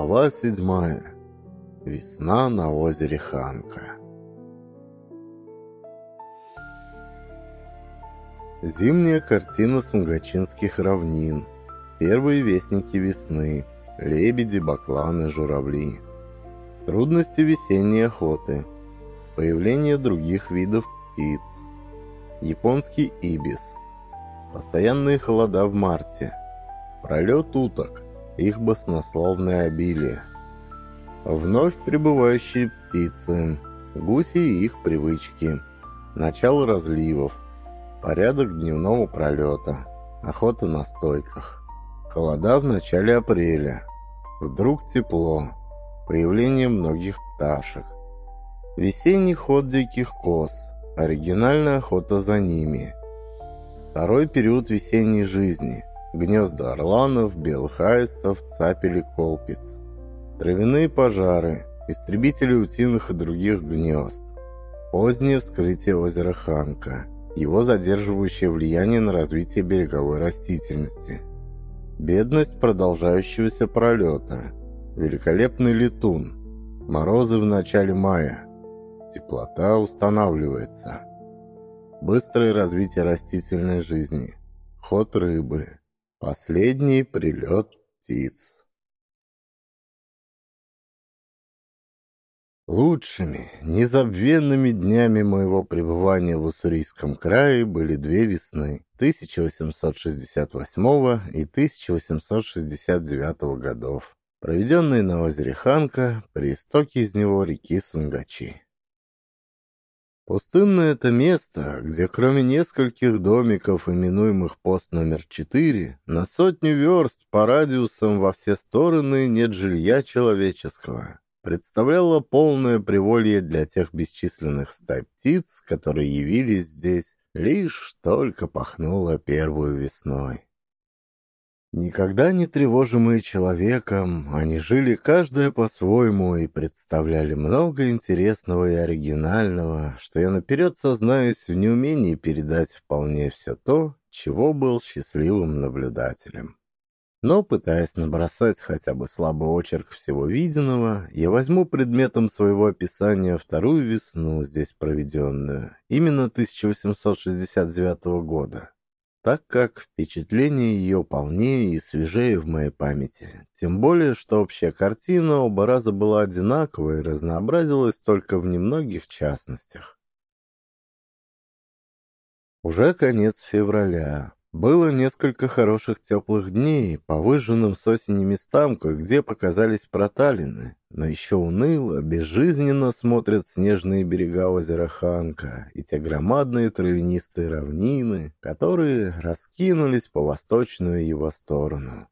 Глава седьмая. Весна на озере Ханка. Зимняя картина сунгачинских равнин. Первые вестники весны. Лебеди, бакланы, журавли. Трудности весенней охоты. Появление других видов птиц. Японский ибис. Постоянные холода в марте. Пролет уток их баснословное обилие. Вновь прибывающие птицы, гуси и их привычки, начало разливов, порядок дневного пролета, охота на стойках, холода в начале апреля, вдруг тепло, появление многих пташек, весенний ход диких коз, оригинальная охота за ними, второй период весенней жизни – гнезда орланов, белых аистов, цапелей, колпиц, травяные пожары, истребители утиных и других гнезд, позднее вскрытие озера Ханка, его задерживающее влияние на развитие береговой растительности, бедность продолжающегося пролета, великолепный летун, морозы в начале мая, теплота устанавливается, быстрое развитие растительной жизни, ход рыбы, Последний прилет птиц. Лучшими, незабвенными днями моего пребывания в Уссурийском крае были две весны 1868 и 1869 годов, проведенные на озере Ханка при истоке из него реки Сунгачи. Пустынное это место, где кроме нескольких домиков, именуемых пост номер 4, на сотню верст по радиусам во все стороны нет жилья человеческого, представляло полное приволье для тех бесчисленных стай птиц, которые явились здесь, лишь только пахнуло первую весной. Никогда не тревожимые человеком, они жили каждая по-своему и представляли много интересного и оригинального, что я наперед сознаюсь в неумении передать вполне все то, чего был счастливым наблюдателем. Но, пытаясь набросать хотя бы слабый очерк всего виденного, я возьму предметом своего описания вторую весну, здесь проведенную, именно 1869 года так как впечатление ее полнее и свежее в моей памяти. Тем более, что общая картина оба раза была одинаковой и разнообразилась только в немногих частностях. Уже конец февраля. Было несколько хороших теплых дней, по выжженным с осени местам кое-где показались проталины, но еще уныло, безжизненно смотрят снежные берега озера Ханка и те громадные травянистые равнины, которые раскинулись по восточную его сторону.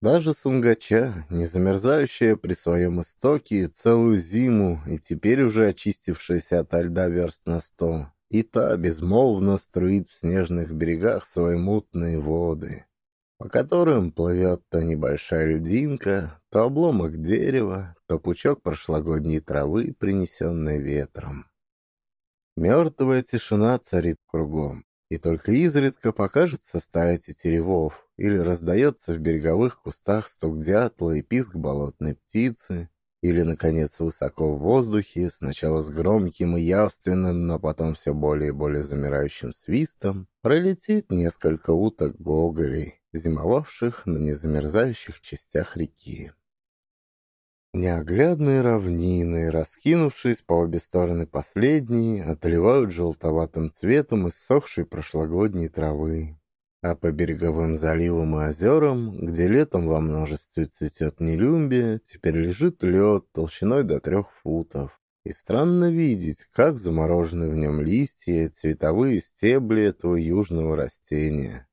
Даже Сунгача, не замерзающая при своем истоке целую зиму и теперь уже очистившаяся от льда верст на сто, и та безмолвно струит в снежных берегах свои мутные воды, по которым плывет то небольшая льдинка, то обломок дерева, то пучок прошлогодней травы, принесенной ветром. Мертвая тишина царит кругом, и только изредка покажется стая тетеревов или раздается в береговых кустах стук дятла и писк болотной птицы, или, наконец, высоко в воздухе, сначала с громким и явственным, но потом все более и более замирающим свистом, пролетит несколько уток гоголей, зимовавших на незамерзающих частях реки. Неоглядные равнины, раскинувшись по обе стороны последней, отливают желтоватым цветом иссохшей прошлогодней травы а по береговым заливам и озерам, где летом во множестве цветет нелюмбия, теперь лежит лед толщиной до трех футов. И странно видеть, как заморожены в нем листья, цветовые стебли этого южного растения.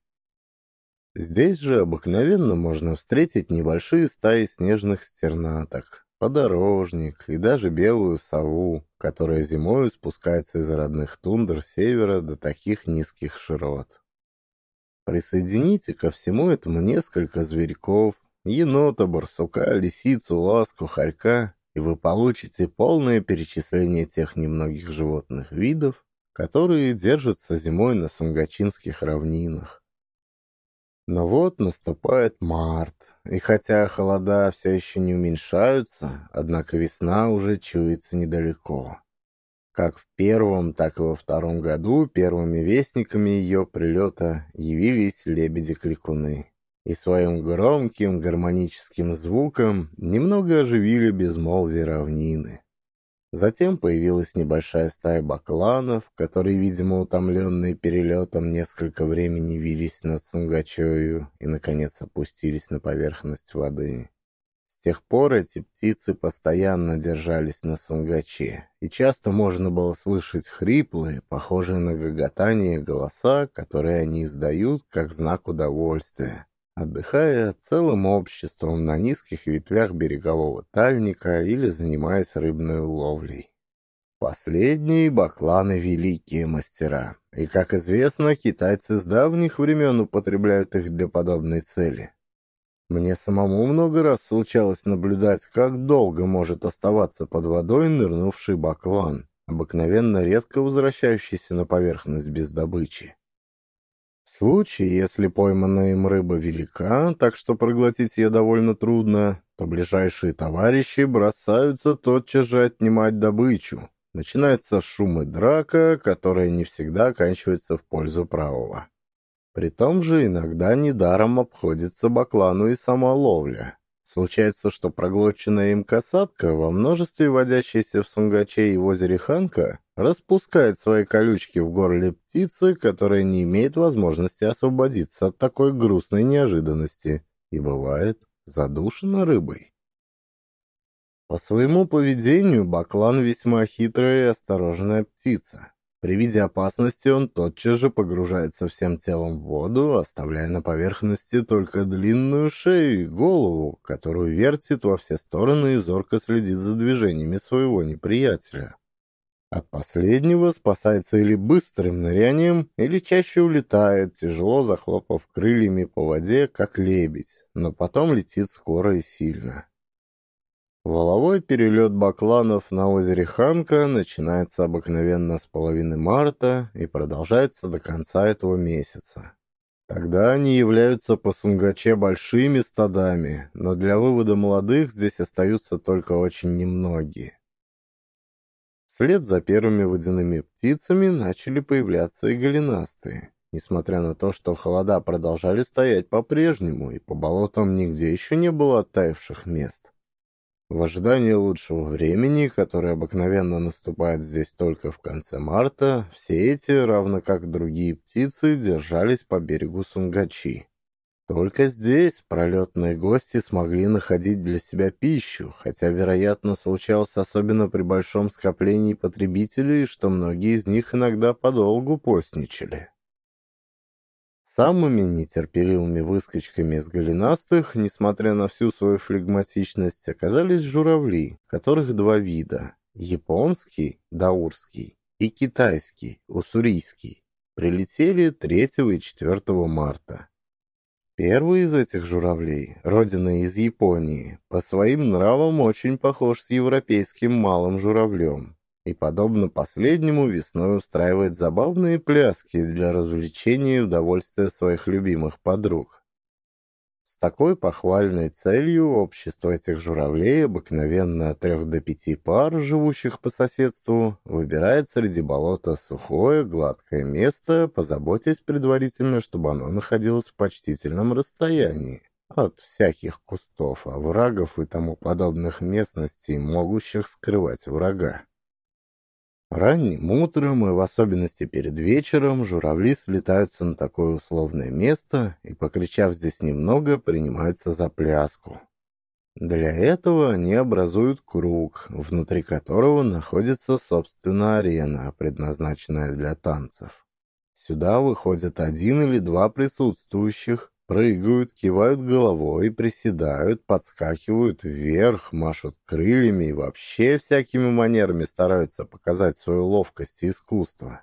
Здесь же обыкновенно можно встретить небольшие стаи снежных стернаток, подорожник и даже белую сову, которая зимою спускается из родных тундр севера до таких низких широт. Присоедините ко всему этому несколько зверьков, енота, барсука, лисицу, ласку, хорька, и вы получите полное перечисление тех немногих животных видов, которые держатся зимой на сунгачинских равнинах. Но вот наступает март, и хотя холода все еще не уменьшаются, однако весна уже чуется недалеко. Как в первом, так и во втором году первыми вестниками ее прилета явились лебеди-кликуны и своим громким гармоническим звуком немного оживили безмолвие равнины. Затем появилась небольшая стая бакланов, которые, видимо, утомленные перелетом, несколько времени вились над Сунгачою и, наконец, опустились на поверхность воды. Тех пор эти птицы постоянно держались на Сунгаче, и часто можно было слышать хриплые, похожие на гоготание голоса, которые они издают как знак удовольствия отдыхая целым обществом на низких ветвях берегового тальника или занимаясь рыбной ловлей. Последние бакланы — великие мастера, и, как известно, китайцы с давних времен употребляют их для подобной цели. Мне самому много раз случалось наблюдать, как долго может оставаться под водой нырнувший баклан, обыкновенно редко возвращающийся на поверхность без добычи. В случае, если пойманная им рыба велика, так что проглотить ее довольно трудно, то ближайшие товарищи бросаются тотчас же отнимать добычу. Начинается шум и драка, которая не всегда оканчивается в пользу правого. При том же иногда недаром обходится баклану и сама ловля. Случается, что проглоченная им касатка, во множестве водящейся в Сунгаче и в озере Ханка, распускает свои колючки в горле птицы, которая не имеет возможности освободиться от такой грустной неожиданности и, бывает, задушена рыбой. По своему поведению баклан весьма хитрая и осторожная птица. При виде опасности он тотчас же погружается всем телом в воду, оставляя на поверхности только длинную шею и голову, которую вертит во все стороны и зорко следит за движениями своего неприятеля. От последнего спасается или быстрым нырянием, или чаще улетает, тяжело захлопав крыльями по воде, как лебедь, но потом летит скоро и сильно. Воловой перелет бакланов на озере Ханка начинается обыкновенно с половины марта и продолжается до конца этого месяца. Тогда они являются по Сунгаче большими стадами, но для вывода молодых здесь остаются только очень немногие. Вслед за первыми водяными птицами начали появляться и голенастые, несмотря на то, что холода продолжали стоять по-прежнему, и по болотам нигде еще не было оттаивших мест. В ожидании лучшего времени, которое обыкновенно наступает здесь только в конце марта, все эти, равно как другие птицы, держались по берегу Сунгачи. Только здесь пролетные гости смогли находить для себя пищу, хотя, вероятно, случалось особенно при большом скоплении потребителей, что многие из них иногда подолгу постничали. Самыми нетерпеливыми выскочками из голенастых, несмотря на всю свою флегматичность, оказались журавли, которых два вида – японский, даурский, и китайский, уссурийский. Прилетели 3 и 4 марта. Первый из этих журавлей, родина из Японии, по своим нравам очень похож с европейским малым журавлем и, подобно последнему, весной устраивает забавные пляски для развлечения и удовольствия своих любимых подруг. С такой похвальной целью общество этих журавлей, обыкновенно от трех до пяти пар, живущих по соседству, выбирает среди болота сухое, гладкое место, позаботясь предварительно, чтобы оно находилось в почтительном расстоянии от всяких кустов, оврагов и тому подобных местностей, могущих скрывать врага. Ранним утром и в особенности перед вечером журавли слетаются на такое условное место и, покричав здесь немного, принимаются за пляску. Для этого они образуют круг, внутри которого находится, собственно, арена, предназначенная для танцев. Сюда выходят один или два присутствующих, Прыгают, кивают головой, приседают, подскакивают вверх, машут крыльями и вообще всякими манерами стараются показать свою ловкость и искусство.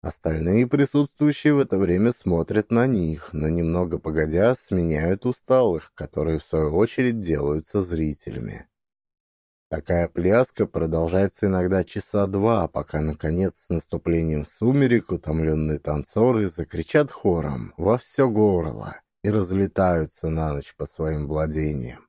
Остальные присутствующие в это время смотрят на них, но немного погодя сменяют усталых, которые в свою очередь делаются зрителями. Такая пляска продолжается иногда часа два, пока, наконец, с наступлением сумерек утомленные танцоры закричат хором во все горло и разлетаются на ночь по своим владениям.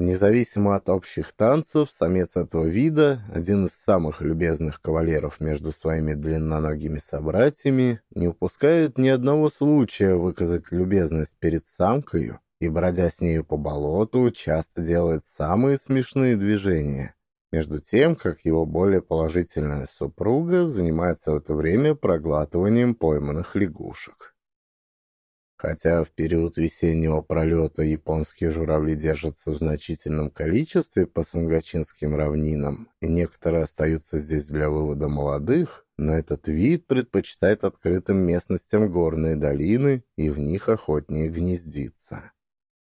Независимо от общих танцев, самец этого вида, один из самых любезных кавалеров между своими длинноногими собратьями, не упускает ни одного случая выказать любезность перед самкою и, бродя с нею по болоту, часто делает самые смешные движения, между тем, как его более положительная супруга занимается в это время проглатыванием пойманных лягушек. Хотя в период весеннего пролета японские журавли держатся в значительном количестве по Сунгачинским равнинам, и некоторые остаются здесь для вывода молодых, но этот вид предпочитает открытым местностям горные долины и в них охотнее гнездиться.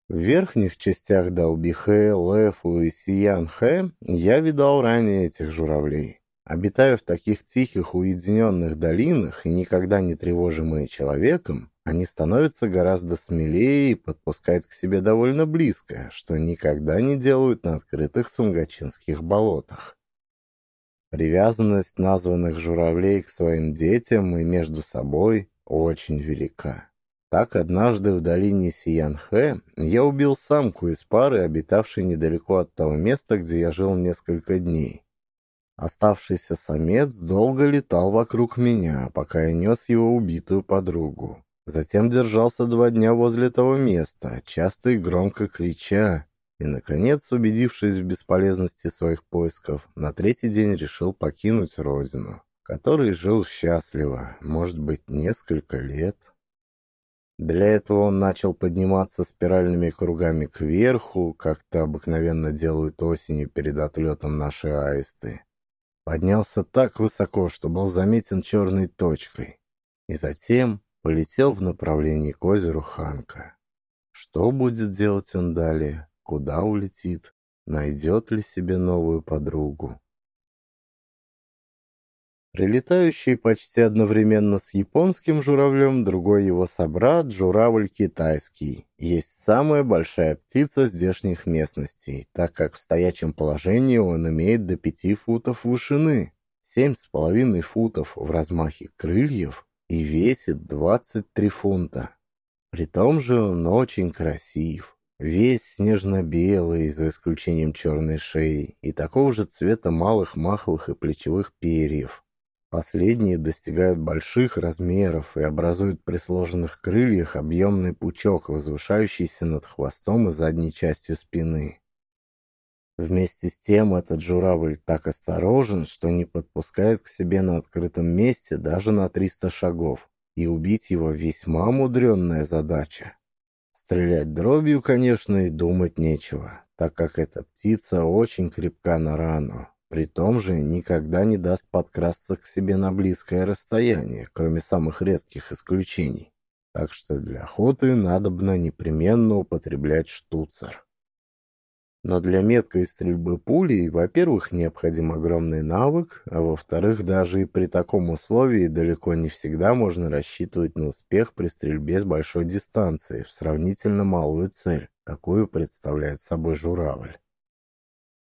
В верхних частях Далбихе, Лэфу и Сиянхэ я видал ранее этих журавлей. Обитая в таких тихих уединенных долинах и никогда не тревожимые человеком, они становятся гораздо смелее и подпускают к себе довольно близко, что никогда не делают на открытых сунгачинских болотах. Привязанность названных журавлей к своим детям и между собой очень велика. Так однажды в долине Сиянхэ я убил самку из пары, обитавшей недалеко от того места, где я жил несколько дней. Оставшийся самец долго летал вокруг меня, пока я нес его убитую подругу. Затем держался два дня возле того места, часто и громко крича, и, наконец, убедившись в бесполезности своих поисков, на третий день решил покинуть родину, который жил счастливо, может быть, несколько лет. Для этого он начал подниматься спиральными кругами кверху, как-то обыкновенно делают осенью перед отлетом наши аисты. Поднялся так высоко, что был заметен черной точкой, и затем полетел в направлении к озеру Ханка. Что будет делать он далее? Куда улетит? Найдет ли себе новую подругу? Прилетающий почти одновременно с японским журавлем, другой его собрат, журавль китайский, есть самая большая птица здешних местностей, так как в стоячем положении он имеет до пяти футов вышины, семь с половиной футов в размахе крыльев и весит 23 фунта. При том же он очень красив, весь снежно-белый, за исключением черной шеи, и такого же цвета малых маховых и плечевых перьев. Последние достигают больших размеров и образуют при сложенных крыльях объемный пучок, возвышающийся над хвостом и задней частью спины. Вместе с тем этот журавль так осторожен, что не подпускает к себе на открытом месте даже на 300 шагов, и убить его весьма мудренная задача. Стрелять дробью, конечно, и думать нечего, так как эта птица очень крепка на рану. При том же никогда не даст подкрасться к себе на близкое расстояние, кроме самых редких исключений. Так что для охоты надобно непременно употреблять штуцер. Но для меткой стрельбы пулей, во-первых, необходим огромный навык, а во-вторых, даже и при таком условии далеко не всегда можно рассчитывать на успех при стрельбе с большой дистанции в сравнительно малую цель, какую представляет собой журавль.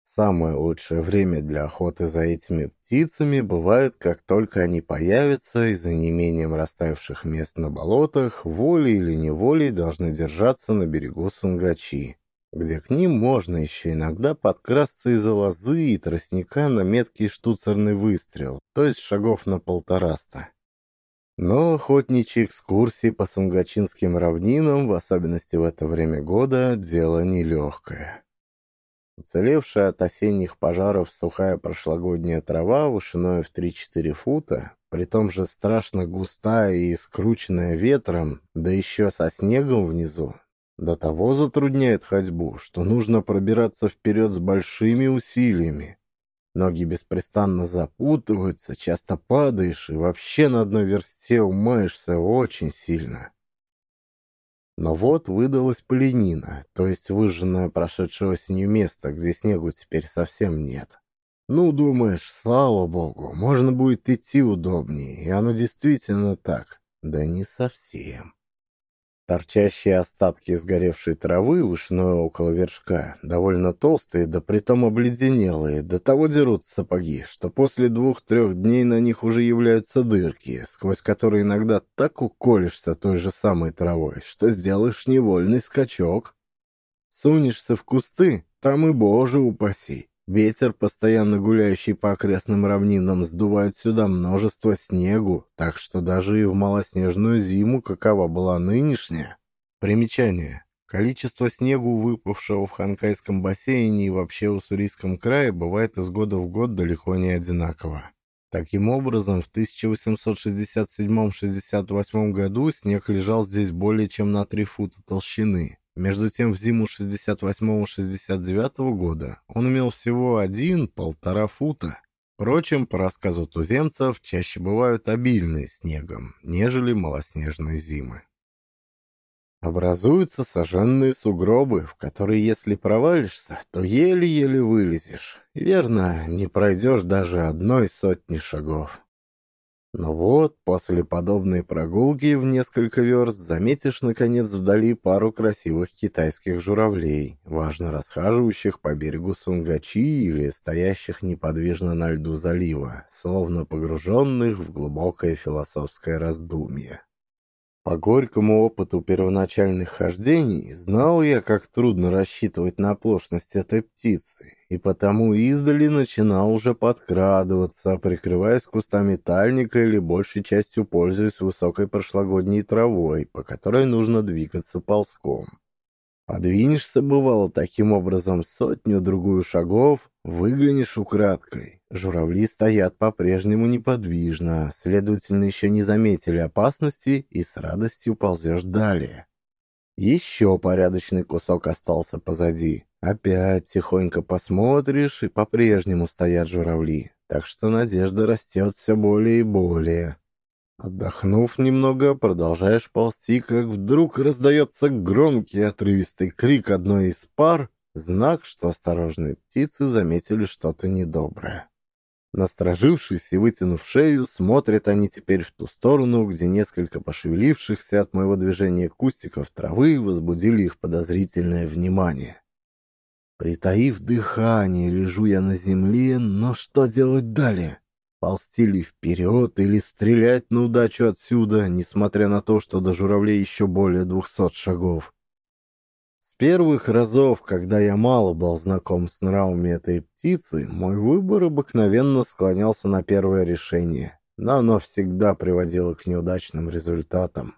Самое лучшее время для охоты за этими птицами бывает, как только они появятся и за неимением растаявших мест на болотах, волей или неволей должны держаться на берегу Сунгачи где к ним можно еще иногда подкрасться из-за лозы и тростника на меткий штуцерный выстрел, то есть шагов на полтораста. Но охотничьи экскурсии по сунгачинским равнинам, в особенности в это время года, дело нелегкое. Уцелевшая от осенних пожаров сухая прошлогодняя трава вышиной в 3-4 фута, при том же страшно густая и скрученная ветром, да еще со снегом внизу, до того затрудняет ходьбу, что нужно пробираться вперед с большими усилиями. Ноги беспрестанно запутываются, часто падаешь и вообще на одной версте умаешься очень сильно. Но вот выдалась поленина, то есть выжженное прошедшей осенью место, где снегу теперь совсем нет. Ну, думаешь, слава богу, можно будет идти удобнее, и оно действительно так. Да не совсем. Торчащие остатки сгоревшей травы вышиной около вершка, довольно толстые, да притом обледенелые, до того дерут сапоги, что после двух-трех дней на них уже являются дырки, сквозь которые иногда так уколешься той же самой травой, что сделаешь невольный скачок. Сунешься в кусты, там и боже упаси. Ветер, постоянно гуляющий по окрестным равнинам, сдувает сюда множество снегу, так что даже и в малоснежную зиму, какова была нынешняя. Примечание. Количество снегу, выпавшего в Ханкайском бассейне и вообще в Уссурийском крае, бывает из года в год далеко не одинаково. Таким образом, в 1867-68 году снег лежал здесь более чем на 3 фута толщины. Между тем, в зиму 68-69 года он имел всего один-полтора фута. Впрочем, по рассказу туземцев, чаще бывают обильные снегом, нежели малоснежные зимы. Образуются сожженные сугробы, в которые, если провалишься, то еле-еле вылезешь. Верно, не пройдешь даже одной сотни шагов. Но вот, после подобной прогулки в несколько верст заметишь, наконец, вдали пару красивых китайских журавлей, важно расхаживающих по берегу Сунгачи или стоящих неподвижно на льду залива, словно погруженных в глубокое философское раздумье. По горькому опыту первоначальных хождений знал я, как трудно рассчитывать на оплошность этой птицы, и потому издали начинал уже подкрадываться, прикрываясь кустами тальника или большей частью пользуясь высокой прошлогодней травой, по которой нужно двигаться ползком. Подвинешься, бывало, таким образом сотню-другую шагов, выглянешь украдкой. Журавли стоят по-прежнему неподвижно, следовательно, еще не заметили опасности и с радостью ползешь далее. Еще порядочный кусок остался позади. Опять тихонько посмотришь, и по-прежнему стоят журавли, так что надежда растет все более и более. Отдохнув немного, продолжаешь ползти, как вдруг раздается громкий отрывистый крик одной из пар, знак, что осторожные птицы заметили что-то недоброе. Насторожившись и вытянув шею, смотрят они теперь в ту сторону, где несколько пошевелившихся от моего движения кустиков травы возбудили их подозрительное внимание. Притаив дыхание, лежу я на земле, но что делать далее? Ползти ли вперед или стрелять на удачу отсюда, несмотря на то, что до журавлей еще более двухсот шагов? С первых разов, когда я мало был знаком с нравами этой птицы, мой выбор обыкновенно склонялся на первое решение, но оно всегда приводило к неудачным результатам.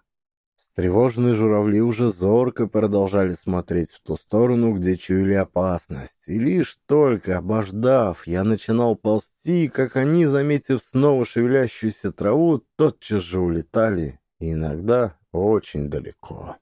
Встревоженные журавли уже зорко продолжали смотреть в ту сторону, где чуяли опасность, и лишь только обождав, я начинал ползти, как они, заметив снова шевелящуюся траву, тотчас же улетали, иногда очень далеко.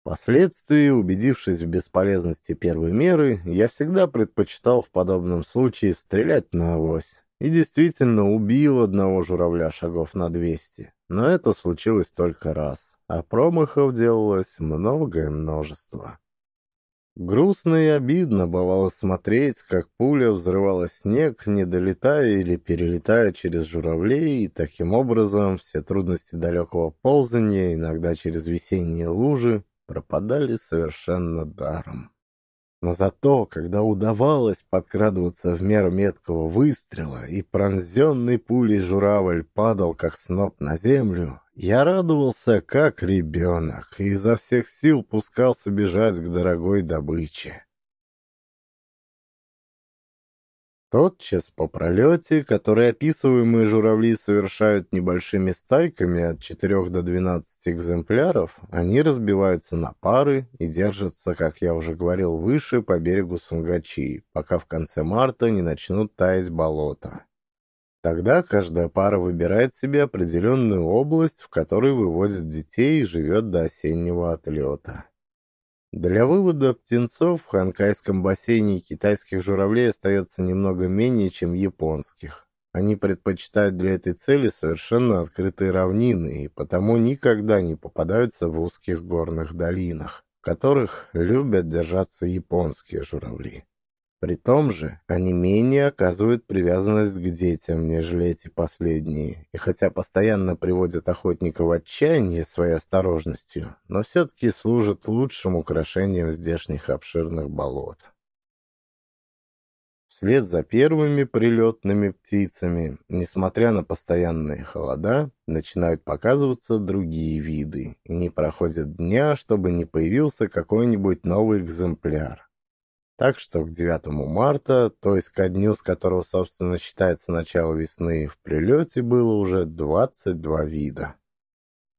Впоследствии, убедившись в бесполезности первой меры, я всегда предпочитал в подобном случае стрелять на авось, и действительно убил одного журавля шагов на двести. Но это случилось только раз, а промахов делалось многое множество. Грустно и обидно бывало смотреть, как пуля взрывала снег, не долетая или перелетая через журавлей, и таким образом все трудности далекого ползания, иногда через весенние лужи, пропадали совершенно даром. Но зато, когда удавалось подкрадываться в меру меткого выстрела, и пронзенный пулей журавль падал, как сноп на землю, я радовался, как ребенок, и изо всех сил пускался бежать к дорогой добыче. Тотчас по пролете, который описываемые журавли совершают небольшими стайками от 4 до 12 экземпляров, они разбиваются на пары и держатся, как я уже говорил выше, по берегу Сунгачи, пока в конце марта не начнут таять болота. Тогда каждая пара выбирает себе определенную область, в которой выводит детей и живет до осеннего отлета. Для вывода птенцов в ханкайском бассейне китайских журавлей остается немного менее, чем японских. Они предпочитают для этой цели совершенно открытые равнины и потому никогда не попадаются в узких горных долинах, в которых любят держаться японские журавли. При том же они менее оказывают привязанность к детям, нежели эти последние, и хотя постоянно приводят охотника в отчаяние своей осторожностью, но все-таки служат лучшим украшением здешних обширных болот. Вслед за первыми прилетными птицами, несмотря на постоянные холода, начинают показываться другие виды, и не проходит дня, чтобы не появился какой-нибудь новый экземпляр. Так что к 9 марта, то есть ко дню, с которого, собственно, считается начало весны, в прилете было уже 22 вида.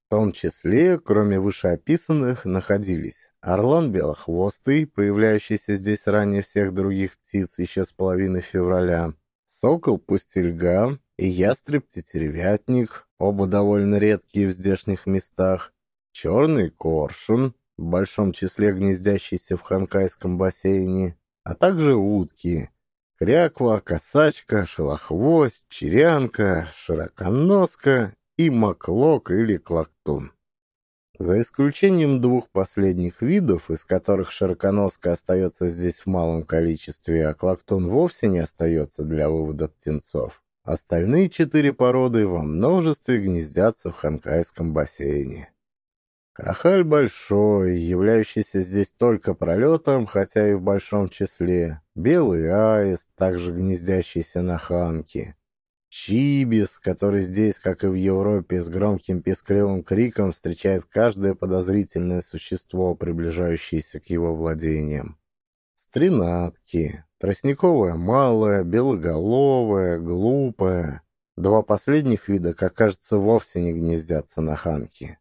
В том числе, кроме вышеописанных, находились орлан белохвостый, появляющийся здесь ранее всех других птиц еще с половины февраля, сокол-пустельга и ястреб-тетеревятник, оба довольно редкие в здешних местах, черный коршун, в большом числе гнездящиеся в Ханкайском бассейне, а также утки, кряква, косачка, шелохвость, черянка, широконоска и маклок или клактун. За исключением двух последних видов, из которых широконоска остается здесь в малом количестве, а клактун вовсе не остается для вывода птенцов, остальные четыре породы во множестве гнездятся в Ханкайском бассейне. Крахаль большой, являющийся здесь только пролетом, хотя и в большом числе. Белый аист, также гнездящийся на ханке. Чибис, который здесь, как и в Европе, с громким пескливым криком встречает каждое подозрительное существо, приближающееся к его владениям. Стринатки, тростниковая малая, белоголовая, глупая. Два последних вида, как кажется, вовсе не гнездятся на ханке.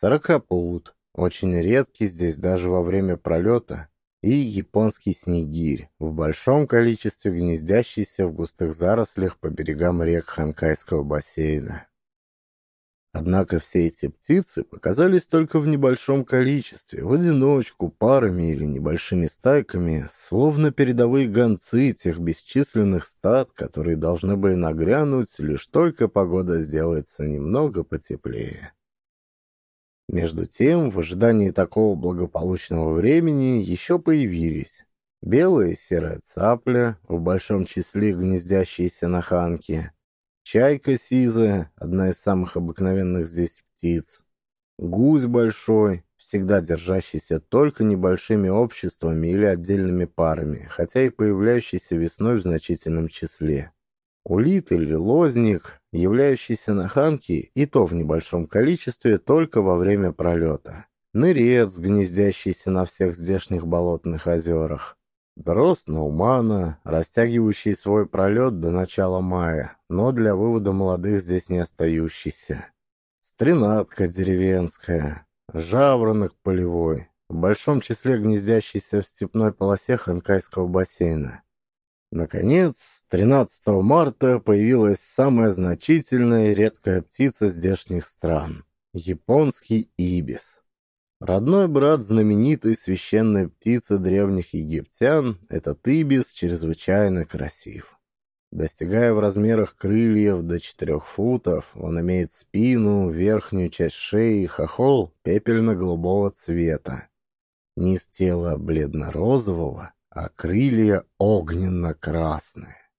Сорокопут, очень редкий здесь даже во время пролета, и японский снегирь, в большом количестве гнездящийся в густых зарослях по берегам рек Ханкайского бассейна. Однако все эти птицы показались только в небольшом количестве, в одиночку, парами или небольшими стайками, словно передовые гонцы тех бесчисленных стад, которые должны были нагрянуть, лишь только погода сделается немного потеплее. Между тем, в ожидании такого благополучного времени еще появились белая и серая цапля, в большом числе гнездящиеся на ханке, чайка сизая, одна из самых обыкновенных здесь птиц, гусь большой, всегда держащийся только небольшими обществами или отдельными парами, хотя и появляющийся весной в значительном числе. Улит или лозник, являющийся на ханке и то в небольшом количестве только во время пролета. Нырец, гнездящийся на всех здешних болотных озерах. Дрозд наумана, растягивающий свой пролет до начала мая, но для вывода молодых здесь не остающийся. Стренатка деревенская, жаворонок полевой, в большом числе гнездящийся в степной полосе Ханкайского бассейна. Наконец, 13 марта появилась самая значительная и редкая птица здешних стран – японский ибис. Родной брат знаменитой священной птицы древних египтян, этот ибис чрезвычайно красив. Достигая в размерах крыльев до 4 футов, он имеет спину, верхнюю часть шеи и хохол пепельно-голубого цвета. Низ тела бледно-розового, а крылья огненно-красные.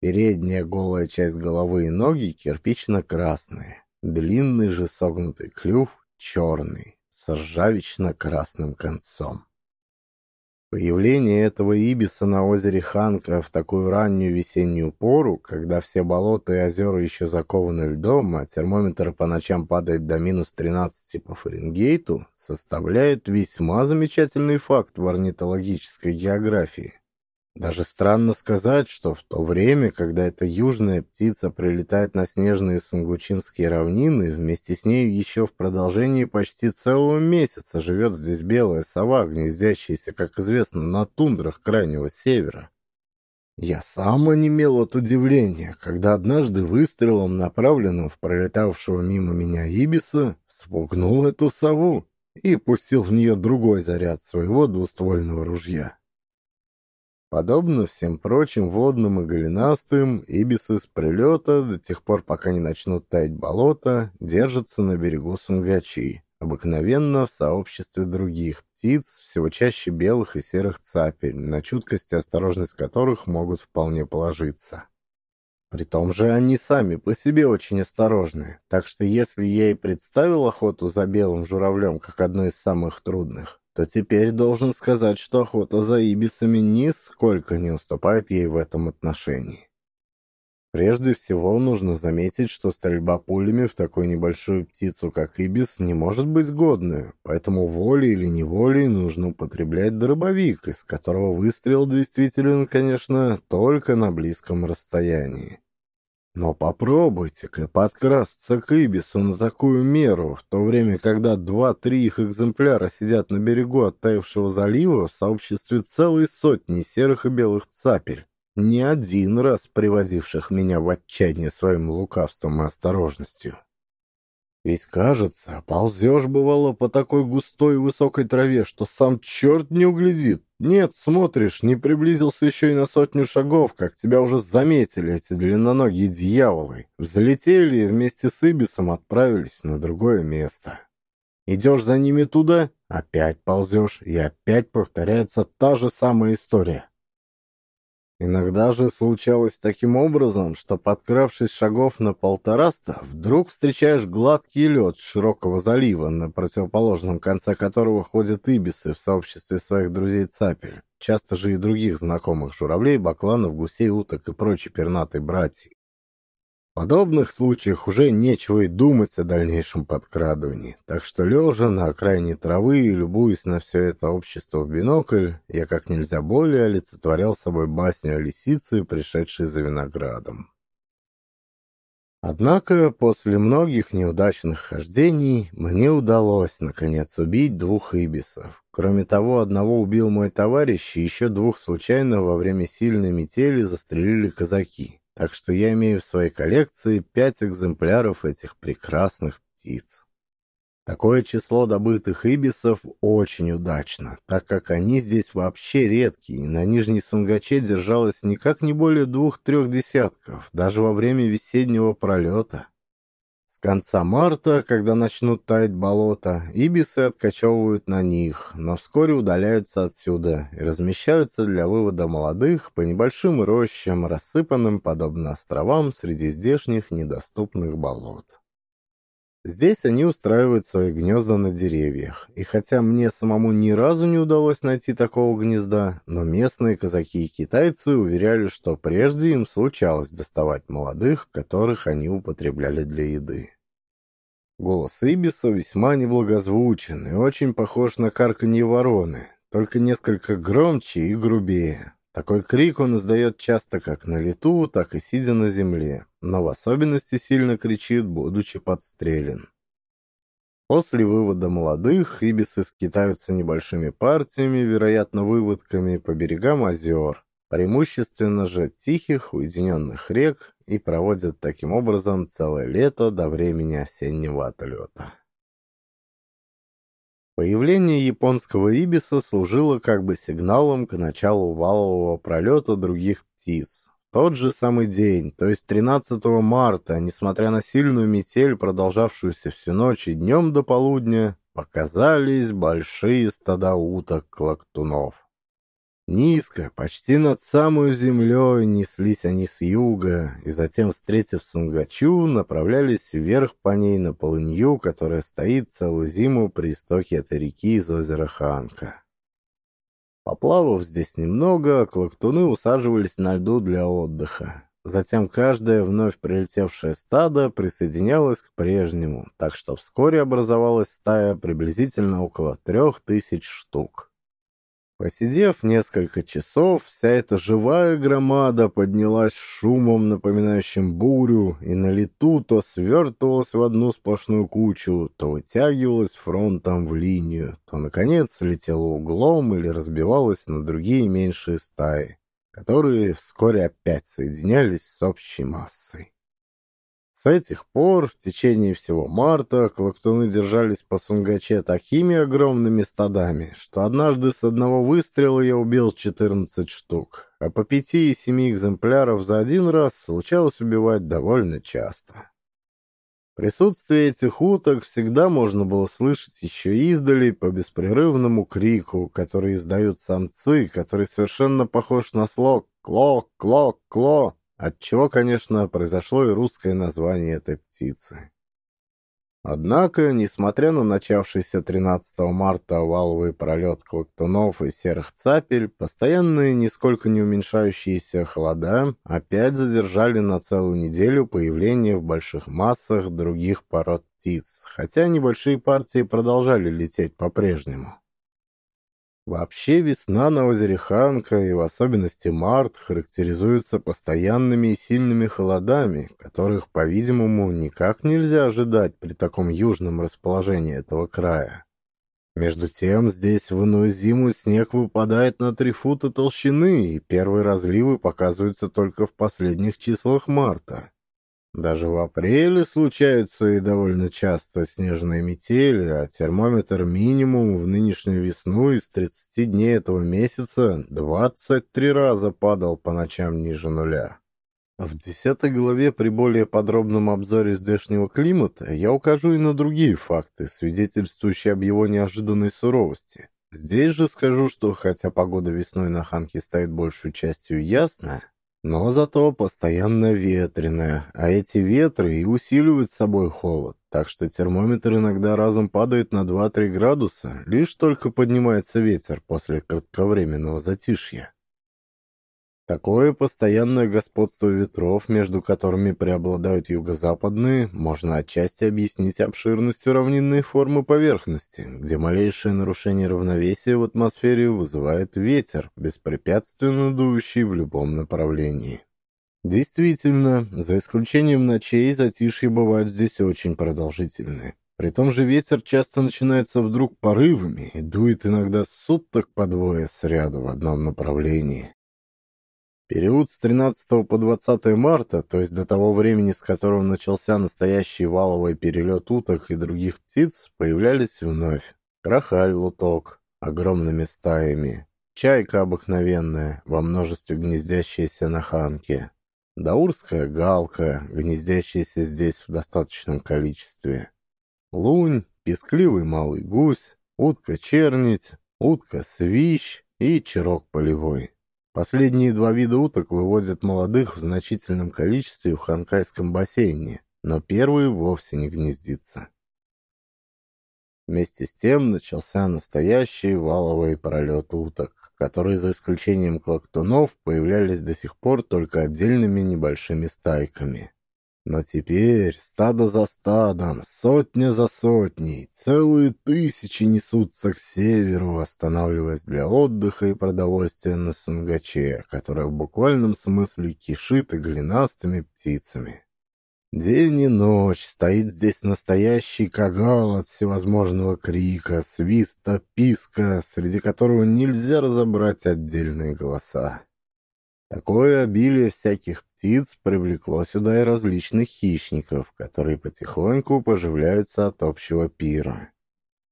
Передняя голая часть головы и ноги кирпично-красные, длинный же согнутый клюв черный, с ржавично-красным концом. Появление этого ибиса на озере Ханка в такую раннюю весеннюю пору, когда все болота и озера еще закованы льдом, а термометр по ночам падает до минус 13 по Фаренгейту, составляет весьма замечательный факт в орнитологической географии. Даже странно сказать, что в то время, когда эта южная птица прилетает на снежные сунгучинские равнины, вместе с ней еще в продолжении почти целого месяца живет здесь белая сова, гнездящаяся, как известно, на тундрах крайнего севера. Я сам онемел от удивления, когда однажды выстрелом, направленным в пролетавшего мимо меня ибиса, спугнул эту сову и пустил в нее другой заряд своего двуствольного ружья. Подобно всем прочим водным и голенастым, ибисы с прилета, до тех пор, пока не начнут таять болота, держатся на берегу Сунгачи, обыкновенно в сообществе других птиц, всего чаще белых и серых цапель, на чуткость и осторожность которых могут вполне положиться. При том же они сами по себе очень осторожны, так что если я и представил охоту за белым журавлем как одну из самых трудных, то теперь должен сказать, что охота за ибисами нисколько не уступает ей в этом отношении. Прежде всего нужно заметить, что стрельба пулями в такую небольшую птицу, как ибис, не может быть годной, поэтому волей или неволей нужно употреблять дробовик, из которого выстрел действителен, конечно, только на близком расстоянии. Но попробуйте-ка подкрасться к ибису на такую меру, в то время, когда два-три их экземпляра сидят на берегу оттаившего залива в сообществе целой сотни серых и белых цапель не один раз приводивших меня в отчаяние своим лукавством и осторожностью. Ведь, кажется, ползешь, бывало, по такой густой и высокой траве, что сам черт не углядит. Нет, смотришь, не приблизился еще и на сотню шагов, как тебя уже заметили эти длинноногие дьяволы. Взлетели и вместе с Ибисом отправились на другое место. Идешь за ними туда, опять ползешь, и опять повторяется та же самая история. Иногда же случалось таким образом, что, подкравшись шагов на полтораста, вдруг встречаешь гладкий лед широкого залива, на противоположном конце которого ходят ибисы в сообществе своих друзей-цапель, часто же и других знакомых журавлей, бакланов, гусей, уток и прочей пернатой братьи. В подобных случаях уже нечего и думать о дальнейшем подкрадывании, так что лежа на окраине травы и любуясь на все это общество в бинокль, я как нельзя более олицетворял собой басню о лисице, пришедшей за виноградом. Однако после многих неудачных хождений мне удалось, наконец, убить двух ибисов. Кроме того, одного убил мой товарищ, и еще двух случайно во время сильной метели застрелили казаки так что я имею в своей коллекции пять экземпляров этих прекрасных птиц. Такое число добытых ибисов очень удачно, так как они здесь вообще редкие, и на Нижней Сунгаче держалось никак не более двух-трех десятков, даже во время весеннего пролета конца марта, когда начнут таять болота, ибисы откачевывают на них, но вскоре удаляются отсюда и размещаются для вывода молодых по небольшим рощам, рассыпанным, подобно островам, среди здешних недоступных болот. Здесь они устраивают свои гнезда на деревьях, и хотя мне самому ни разу не удалось найти такого гнезда, но местные казаки и китайцы уверяли, что прежде им случалось доставать молодых, которых они употребляли для еды. Голос Ибиса весьма неблагозвучен и очень похож на карканье вороны, только несколько громче и грубее. Такой крик он издает часто как на лету, так и сидя на земле, но в особенности сильно кричит, будучи подстрелен. После вывода молодых ибисы скитаются небольшими партиями, вероятно, выводками по берегам озер, преимущественно же тихих, уединенных рек, и проводят таким образом целое лето до времени осеннего отлета. Появление японского ибиса служило как бы сигналом к началу валового пролета других птиц. Тот же самый день, то есть 13 марта, несмотря на сильную метель, продолжавшуюся всю ночь и днем до полудня, показались большие стада уток-клактунов. Низко, почти над самой землей, неслись они с юга, и затем, встретив Сунгачу, направлялись вверх по ней на полынью, которая стоит целую зиму при истоке этой реки из озера Ханка. Поплавав здесь немного, клоктуны усаживались на льду для отдыха. Затем каждое вновь прилетевшее стадо присоединялось к прежнему, так что вскоре образовалась стая приблизительно около трех тысяч штук. Посидев несколько часов, вся эта живая громада поднялась шумом, напоминающим бурю, и на лету то свертывалась в одну сплошную кучу, то вытягивалась фронтом в линию, то, наконец, летела углом или разбивалась на другие меньшие стаи, которые вскоре опять соединялись с общей массой. С этих пор в течение всего марта клоктуны держались по Сунгаче такими огромными стадами, что однажды с одного выстрела я убил 14 штук, а по пяти и семи экземпляров за один раз случалось убивать довольно часто. Присутствие этих уток всегда можно было слышать еще издали по беспрерывному крику, который издают самцы, который совершенно похож на слог «кло, кло, кло», отчего, конечно, произошло и русское название этой птицы. Однако, несмотря на начавшийся 13 марта валовый пролет клоктунов и серых цапель, постоянные, нисколько не уменьшающиеся холода опять задержали на целую неделю появление в больших массах других пород птиц, хотя небольшие партии продолжали лететь по-прежнему. Вообще весна на озере Ханка и в особенности март характеризуются постоянными и сильными холодами, которых, по-видимому, никак нельзя ожидать при таком южном расположении этого края. Между тем, здесь в иную зиму снег выпадает на три фута толщины, и первые разливы показываются только в последних числах марта. Даже в апреле случаются и довольно часто снежные метели, а термометр минимум в нынешнюю весну из 30 дней этого месяца 23 раза падал по ночам ниже нуля. В десятой главе при более подробном обзоре здешнего климата я укажу и на другие факты, свидетельствующие об его неожиданной суровости. Здесь же скажу, что хотя погода весной на Ханке стоит большую частью ясная, но зато постоянно ветреная, а эти ветры и усиливают собой холод, так что термометр иногда разом падает на 2-3 градуса, лишь только поднимается ветер после кратковременного затишья. Такое постоянное господство ветров, между которыми преобладают юго-западные, можно отчасти объяснить обширностью равнинной формы поверхности, где малейшее нарушение равновесия в атмосфере вызывает ветер, беспрепятственно дующий в любом направлении. Действительно, за исключением ночей, затишье бывают здесь очень продолжительные. При том же ветер часто начинается вдруг порывами и дует иногда суток по двое сряду в одном направлении. Период с 13 по 20 марта, то есть до того времени, с которого начался настоящий валовый перелет уток и других птиц, появлялись вновь. Крахаль луток огромными стаями, чайка обыкновенная, во множестве гнездящаяся на ханке, даурская галка, гнездящаяся здесь в достаточном количестве, лунь, пескливый малый гусь, утка-чернить, утка-свищ и черок полевой. Последние два вида уток выводят молодых в значительном количестве в Ханкайском бассейне, но первый вовсе не гнездится. Вместе с тем начался настоящий валовый пролет уток, которые, за исключением клоктунов, появлялись до сих пор только отдельными небольшими стайками. Но теперь стадо за стадом, сотня за сотней, целые тысячи несутся к северу, останавливаясь для отдыха и продовольствия на Сунгаче, которое в буквальном смысле кишит и голенастыми птицами. День и ночь стоит здесь настоящий кагал от всевозможного крика, свиста, писка, среди которого нельзя разобрать отдельные голоса. Такое обилие всяких птиц привлекло сюда и различных хищников, которые потихоньку поживляются от общего пира.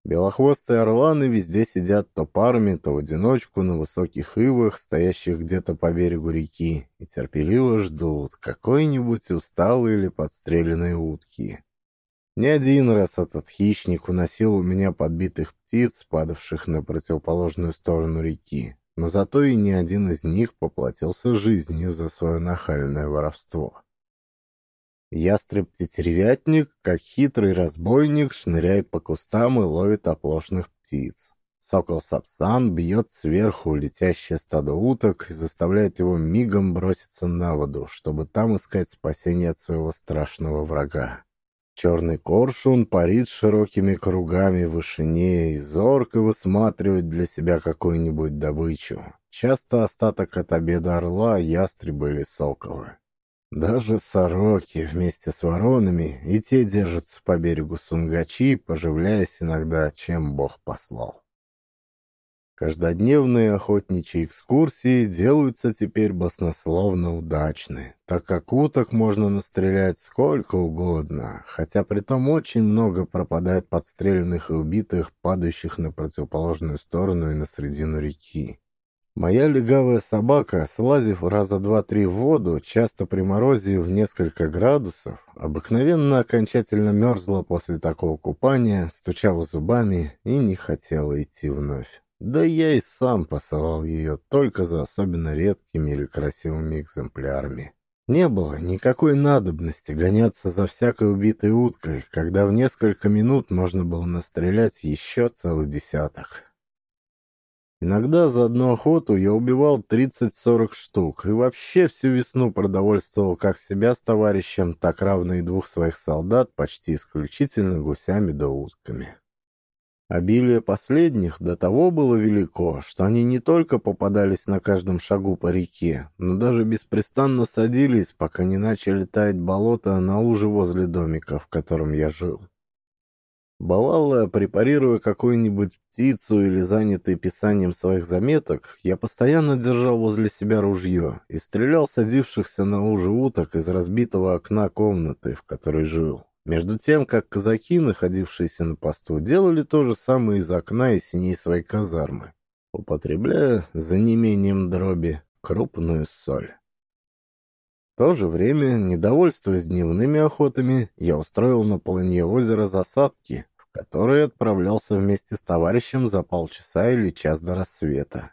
Белохвостые орланы везде сидят то парами, то в одиночку на высоких ивах, стоящих где-то по берегу реки, и терпеливо ждут какой-нибудь усталой или подстреленной утки. Не один раз этот хищник уносил у меня подбитых птиц, падавших на противоположную сторону реки но зато и ни один из них поплатился жизнью за свое нахальное воровство. Ястреб-тетеревятник, как хитрый разбойник, шныряет по кустам и ловит оплошных птиц. Сокол-сапсан бьет сверху летящее стадо уток и заставляет его мигом броситься на воду, чтобы там искать спасение от своего страшного врага. Черный коршун парит широкими кругами в вышине и зорко высматривает для себя какую-нибудь добычу. Часто остаток от обеда орла, ястреба или сокола. Даже сороки вместе с воронами и те держатся по берегу Сунгачи, поживляясь иногда, чем Бог послал. Каждодневные охотничьи экскурсии делаются теперь баснословно удачны, так как уток можно настрелять сколько угодно, хотя при том очень много пропадает подстреленных и убитых, падающих на противоположную сторону и на середину реки. Моя легавая собака, слазив раза два-три в воду, часто при морозе в несколько градусов, обыкновенно окончательно мерзла после такого купания, стучала зубами и не хотела идти вновь. Да я и сам посылал ее только за особенно редкими или красивыми экземплярами. Не было никакой надобности гоняться за всякой убитой уткой, когда в несколько минут можно было настрелять еще целый десяток. Иногда за одну охоту я убивал 30-40 штук и вообще всю весну продовольствовал как себя с товарищем, так равно и двух своих солдат почти исключительно гусями да утками. Обилие последних до того было велико, что они не только попадались на каждом шагу по реке, но даже беспрестанно садились, пока не начали таять болота на луже возле домика, в котором я жил. Бывало, препарируя какую-нибудь птицу или занятый писанием своих заметок, я постоянно держал возле себя ружье и стрелял садившихся на луже уток из разбитого окна комнаты, в которой жил. Между тем, как казаки, находившиеся на посту, делали то же самое из окна и синей своей казармы, употребляя за неимением дроби крупную соль. В то же время, недовольствуясь дневными охотами, я устроил на полынье озера засадки, в которые отправлялся вместе с товарищем за полчаса или час до рассвета.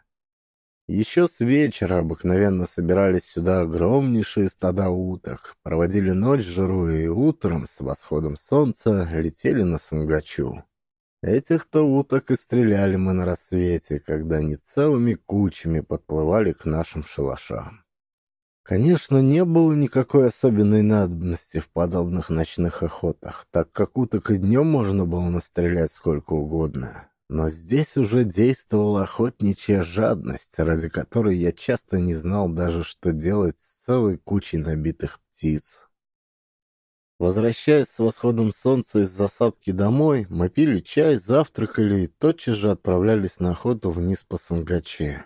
Еще с вечера обыкновенно собирались сюда огромнейшие стада уток, проводили ночь жируя и утром с восходом солнца летели на Сунгачу. Этих-то уток и стреляли мы на рассвете, когда они целыми кучами подплывали к нашим шалашам. Конечно, не было никакой особенной надобности в подобных ночных охотах, так как уток и днем можно было настрелять сколько угодно. Но здесь уже действовала охотничья жадность, ради которой я часто не знал даже, что делать с целой кучей набитых птиц. Возвращаясь с восходом солнца из засадки домой, мы пили чай, завтракали и тотчас же отправлялись на охоту вниз по Сунгаче.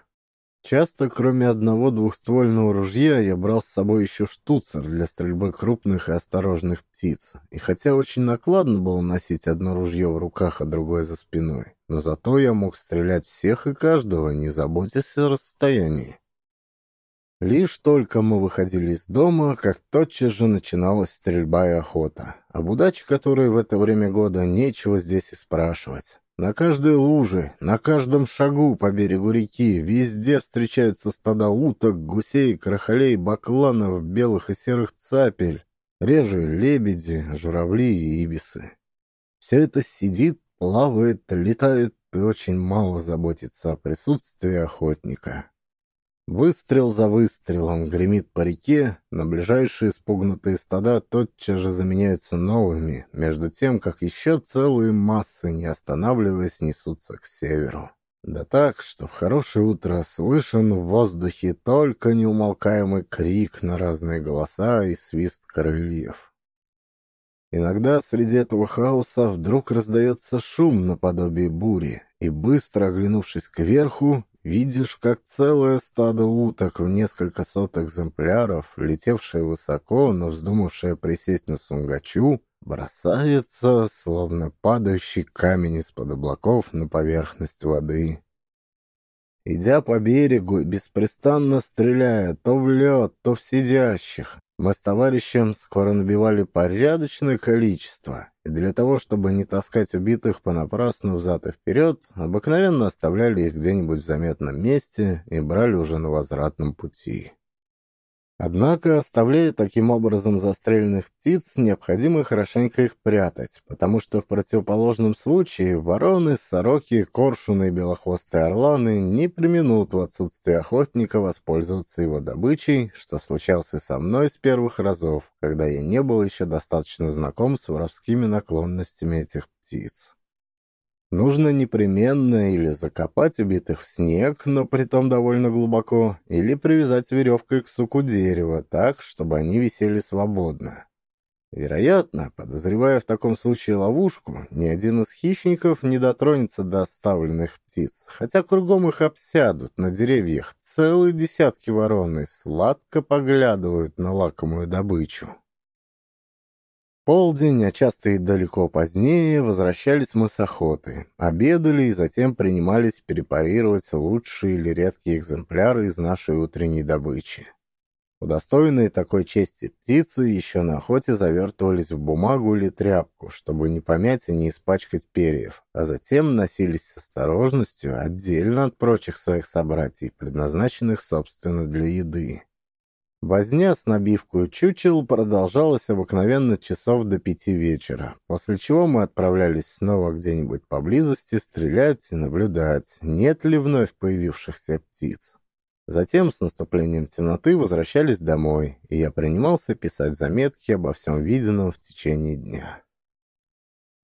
Часто, кроме одного двухствольного ружья, я брал с собой еще штуцер для стрельбы крупных и осторожных птиц. И хотя очень накладно было носить одно ружье в руках, а другое за спиной, но зато я мог стрелять всех и каждого, не заботясь о расстоянии. Лишь только мы выходили из дома, как тотчас же начиналась стрельба и охота. Об удаче которой в это время года нечего здесь и спрашивать. На каждой луже, на каждом шагу по берегу реки везде встречаются стада уток, гусей, крахолей, бакланов, белых и серых цапель, реже лебеди, журавли и ибисы. Все это сидит, плавает, летает и очень мало заботится о присутствии охотника. Выстрел за выстрелом гремит по реке, но ближайшие спугнутые стада тотчас же заменяются новыми, между тем, как еще целые массы, не останавливаясь, несутся к северу. Да так, что в хорошее утро слышен в воздухе только неумолкаемый крик на разные голоса и свист крыльев. Иногда среди этого хаоса вдруг раздается шум наподобие бури, и быстро оглянувшись кверху, Видишь, как целое стадо уток в несколько сот экземпляров, летевшее высоко, но вздумавшее присесть на сунгачу, бросается, словно падающий камень из-под облаков на поверхность воды. Идя по берегу, беспрестанно стреляя то в лед, то в сидящих, мы с товарищем скоро набивали порядочное количество, и для того, чтобы не таскать убитых понапрасну взад и вперед, обыкновенно оставляли их где-нибудь в заметном месте и брали уже на возвратном пути. Однако, оставляя таким образом застреленных птиц, необходимо хорошенько их прятать, потому что в противоположном случае вороны, сороки, коршуны и белохвостые орланы не применут в отсутствие охотника воспользоваться его добычей, что случался со мной с первых разов, когда я не был еще достаточно знаком с воровскими наклонностями этих птиц. Нужно непременно или закопать убитых в снег, но притом довольно глубоко, или привязать веревкой к суку дерева так, чтобы они висели свободно. Вероятно, подозревая в таком случае ловушку, ни один из хищников не дотронется до оставленных птиц, хотя кругом их обсядут на деревьях целые десятки ворон и сладко поглядывают на лакомую добычу. Полдень, а часто и далеко позднее, возвращались мы с охоты, обедали и затем принимались препарировать лучшие или редкие экземпляры из нашей утренней добычи. Удостоенные такой чести птицы еще на охоте завертывались в бумагу или тряпку, чтобы не помять и не испачкать перьев, а затем носились с осторожностью отдельно от прочих своих собратьев, предназначенных, собственно, для еды. Возня с набивкой чучел продолжалась обыкновенно часов до пяти вечера, после чего мы отправлялись снова где-нибудь поблизости стрелять и наблюдать, нет ли вновь появившихся птиц. Затем с наступлением темноты возвращались домой, и я принимался писать заметки обо всем виденном в течение дня.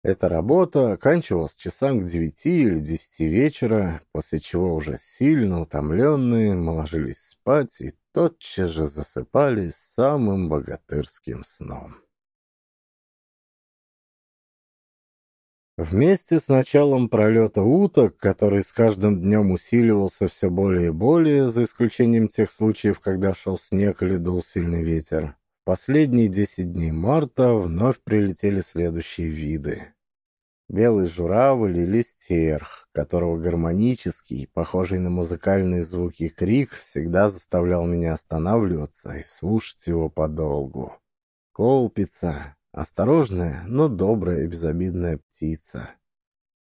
Эта работа оканчивалась часам к девяти или десяти вечера, после чего уже сильно утомленные мы ложились спать и тотчас же засыпали самым богатырским сном. Вместе с началом пролета уток, который с каждым днем усиливался все более и более, за исключением тех случаев, когда шел снег или дул сильный ветер, последние десять дней марта вновь прилетели следующие виды. Белый журавль или стерх, которого гармонический, похожий на музыкальные звуки крик, всегда заставлял меня останавливаться и слушать его подолгу. Колпица, Осторожная, но добрая и безобидная птица.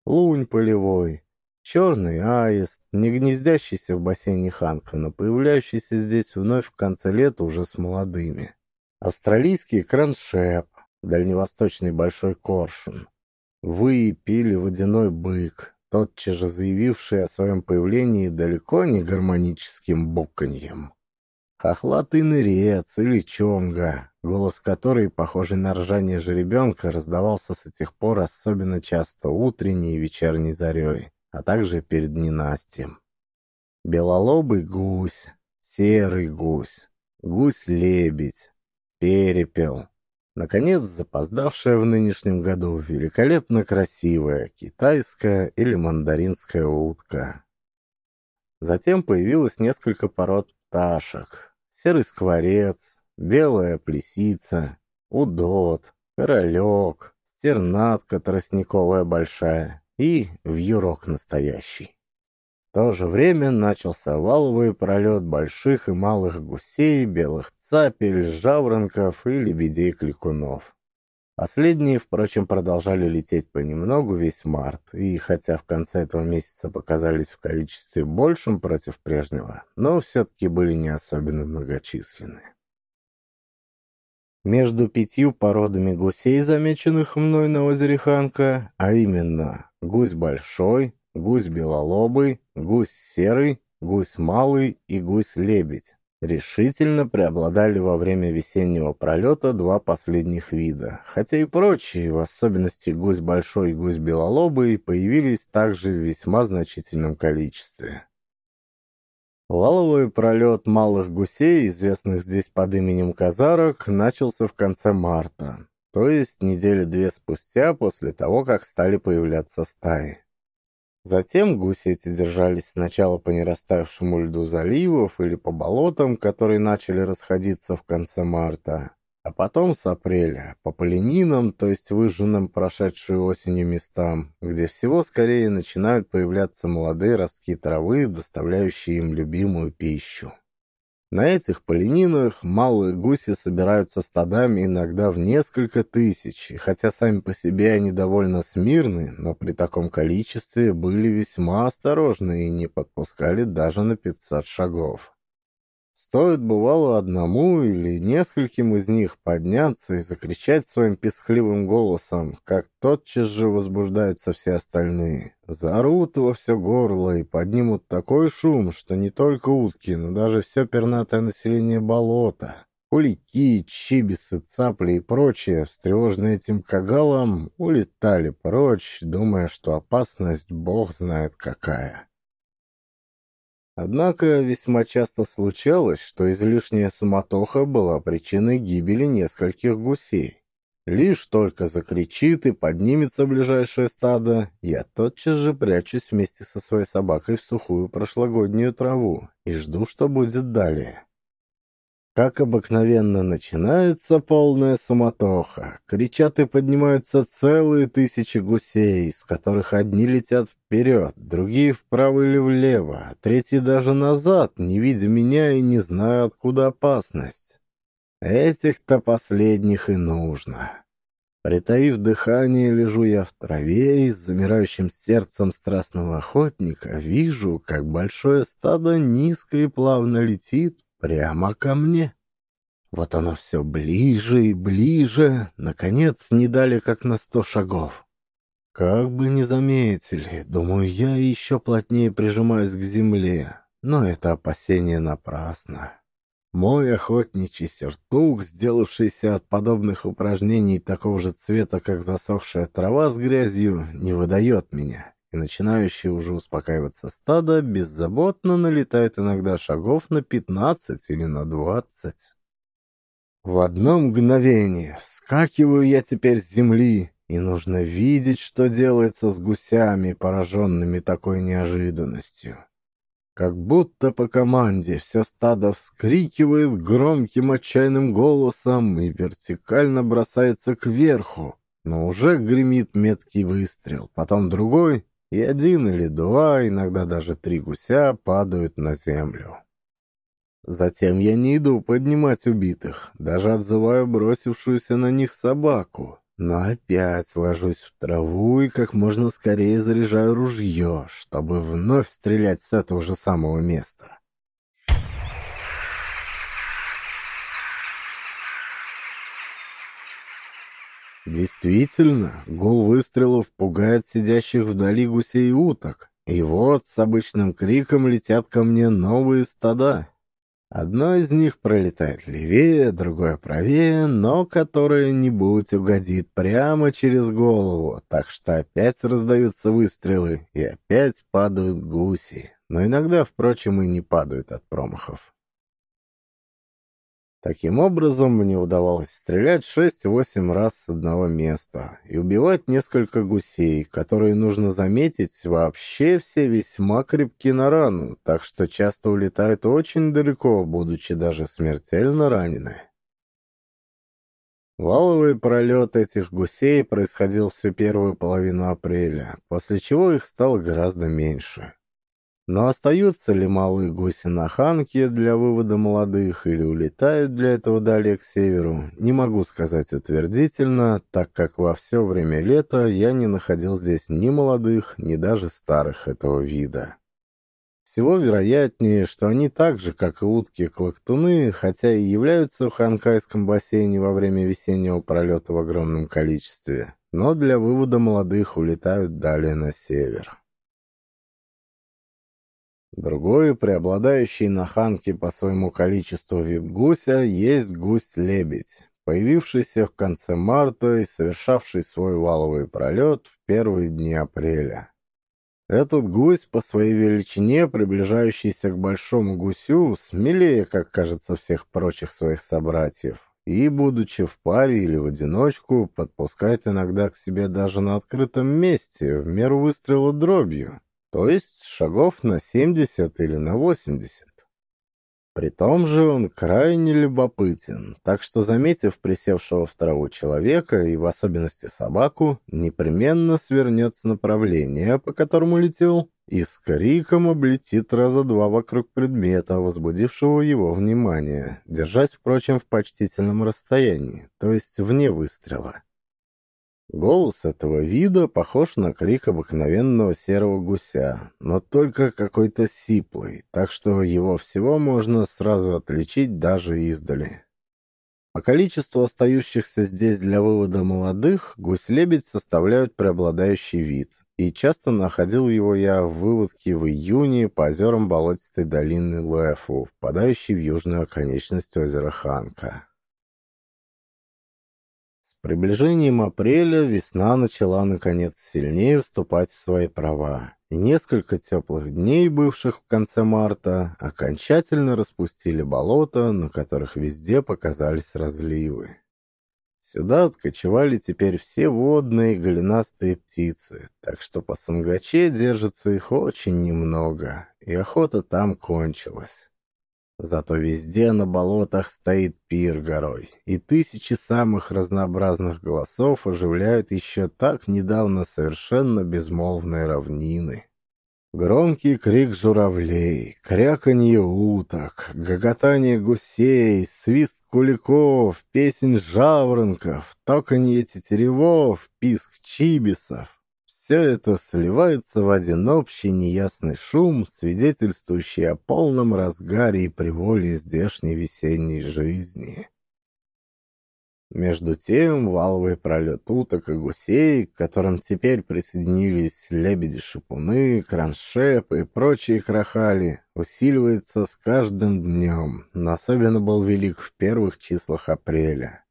Лунь полевой, черный аист, не гнездящийся в бассейне Ханка, но появляющийся здесь вновь в конце лета уже с молодыми. Австралийский кроншеп, дальневосточный большой коршун. Вы пили водяной бык, тотчас же заявивший о своем появлении далеко не гармоническим буканьем. Хохлатый нырец или чонга, голос которой, похожий на ржание жеребенка, раздавался с этих пор особенно часто утренней и вечерней зарей, а также перед ненастьем. Белолобый гусь, серый гусь, гусь-лебедь, перепел. Наконец, запоздавшая в нынешнем году великолепно красивая китайская или мандаринская утка. Затем появилось несколько пород пташек, серый скворец, белая плесица, удот, королек, стернатка тростниковая большая и вьюрок настоящий. То же время начался валовый пролет больших и малых гусей, белых цапель, жаворонков и лебедей-кликунов. Последние, впрочем, продолжали лететь понемногу весь март, и хотя в конце этого месяца показались в количестве большим против прежнего, но все-таки были не особенно многочисленны. Между пятью породами гусей, замеченных мной на озере Ханка, а именно гусь большой, гусь белолобый, гусь серый, гусь малый и гусь-лебедь, решительно преобладали во время весеннего пролета два последних вида, хотя и прочие, в особенности гусь большой и гусь белолобый, появились также в весьма значительном количестве. Валовый пролет малых гусей, известных здесь под именем казарок, начался в конце марта, то есть недели две спустя после того, как стали появляться стаи. Затем гуси эти держались сначала по нерастаявшему льду заливов или по болотам, которые начали расходиться в конце марта, а потом с апреля по поленинам, то есть выжженным прошедшей осенью местам, где всего скорее начинают появляться молодые ростки травы, доставляющие им любимую пищу. На этих поленинах малые гуси собираются стадами иногда в несколько тысяч, и хотя сами по себе они довольно смирны, но при таком количестве были весьма осторожны и не подпускали даже на 500 шагов. Стоит, бывало, одному или нескольким из них подняться и закричать своим песхливым голосом, как тотчас же возбуждаются все остальные. Заорут во все горло и поднимут такой шум, что не только утки, но даже все пернатое население болота, кулики, чибисы, цапли и прочее, встревоженные этим кагалом, улетали прочь, думая, что опасность бог знает какая. Однако весьма часто случалось, что излишняя суматоха была причиной гибели нескольких гусей. Лишь только закричит и поднимется ближайшее стадо, я тотчас же прячусь вместе со своей собакой в сухую прошлогоднюю траву и жду, что будет далее. Как обыкновенно начинается полная суматоха. Кричат и поднимаются целые тысячи гусей, из которых одни летят вперед, другие вправо или влево, а третьи даже назад, не видя меня и не зная, откуда опасность. Этих-то последних и нужно. Притаив дыхание, лежу я в траве и с замирающим сердцем страстного охотника вижу, как большое стадо низко и плавно летит Прямо ко мне. Вот оно все ближе и ближе, наконец, не дали как на сто шагов. Как бы не заметили, думаю, я еще плотнее прижимаюсь к земле, но это опасение напрасно. Мой охотничий сюртук, сделавшийся от подобных упражнений такого же цвета, как засохшая трава с грязью, не выдает меня и начинающее уже успокаиваться стадо беззаботно налетает иногда шагов на пятнадцать или на двадцать. В одно мгновение вскакиваю я теперь с земли, и нужно видеть, что делается с гусями, пораженными такой неожиданностью. Как будто по команде все стадо вскрикивает громким отчаянным голосом и вертикально бросается кверху, но уже гремит меткий выстрел, потом другой, и один или два, иногда даже три гуся падают на землю. Затем я не иду поднимать убитых, даже отзываю бросившуюся на них собаку, но опять ложусь в траву и как можно скорее заряжаю ружье, чтобы вновь стрелять с этого же самого места. Действительно, гул выстрелов пугает сидящих вдали гусей и уток. И вот с обычным криком летят ко мне новые стада. Одно из них пролетает левее, другое правее, но которое-нибудь угодит прямо через голову, так что опять раздаются выстрелы и опять падают гуси. Но иногда, впрочем, и не падают от промахов. Таким образом, мне удавалось стрелять шесть-восемь раз с одного места и убивать несколько гусей, которые, нужно заметить, вообще все весьма крепки на рану, так что часто улетают очень далеко, будучи даже смертельно ранены. Валовый пролет этих гусей происходил всю первую половину апреля, после чего их стало гораздо меньше. Но остаются ли малые гуси на Ханке для вывода молодых или улетают для этого далее к северу, не могу сказать утвердительно, так как во все время лета я не находил здесь ни молодых, ни даже старых этого вида. Всего вероятнее, что они так же, как и утки-клоктуны, хотя и являются в Ханкайском бассейне во время весеннего пролета в огромном количестве, но для вывода молодых улетают далее на север. Другой, преобладающий на Ханке по своему количеству вид гуся, есть гусь-лебедь, появившийся в конце марта и совершавший свой валовый пролет в первые дни апреля. Этот гусь по своей величине, приближающийся к большому гусю, смелее, как кажется, всех прочих своих собратьев, и, будучи в паре или в одиночку, подпускает иногда к себе даже на открытом месте, в меру выстрела дробью, то есть шагов на 70 или на 80. При том же он крайне любопытен, так что, заметив присевшего в траву человека, и в особенности собаку, непременно свернет с направления, по которому летел, и с криком облетит раза два вокруг предмета, возбудившего его внимание, держась, впрочем, в почтительном расстоянии, то есть вне выстрела. Голос этого вида похож на крик обыкновенного серого гуся, но только какой-то сиплый, так что его всего можно сразу отличить даже издали. По количеству остающихся здесь для вывода молодых, гусь-лебедь составляют преобладающий вид, и часто находил его я в выводке в июне по озерам болотистой долины Лэфу, впадающей в южную оконечность озера Ханка приближением апреля весна начала, наконец, сильнее вступать в свои права, и несколько теплых дней, бывших в конце марта, окончательно распустили болота, на которых везде показались разливы. Сюда откочевали теперь все водные голенастые птицы, так что по Сунгаче держится их очень немного, и охота там кончилась. Зато везде на болотах стоит пир горой, и тысячи самых разнообразных голосов оживляют еще так недавно совершенно безмолвные равнины. Громкий крик журавлей, кряканье уток, гоготание гусей, свист куликов, песнь жаворонков, токанье тетеревов, писк чибисов. Все это сливается в один общий неясный шум, свидетельствующий о полном разгаре и приволе здешней весенней жизни. Между тем валовый пролет уток и гусей, к которым теперь присоединились лебеди-шипуны, кроншепы и прочие крахали, усиливается с каждым днем, но особенно был велик в первых числах апреля.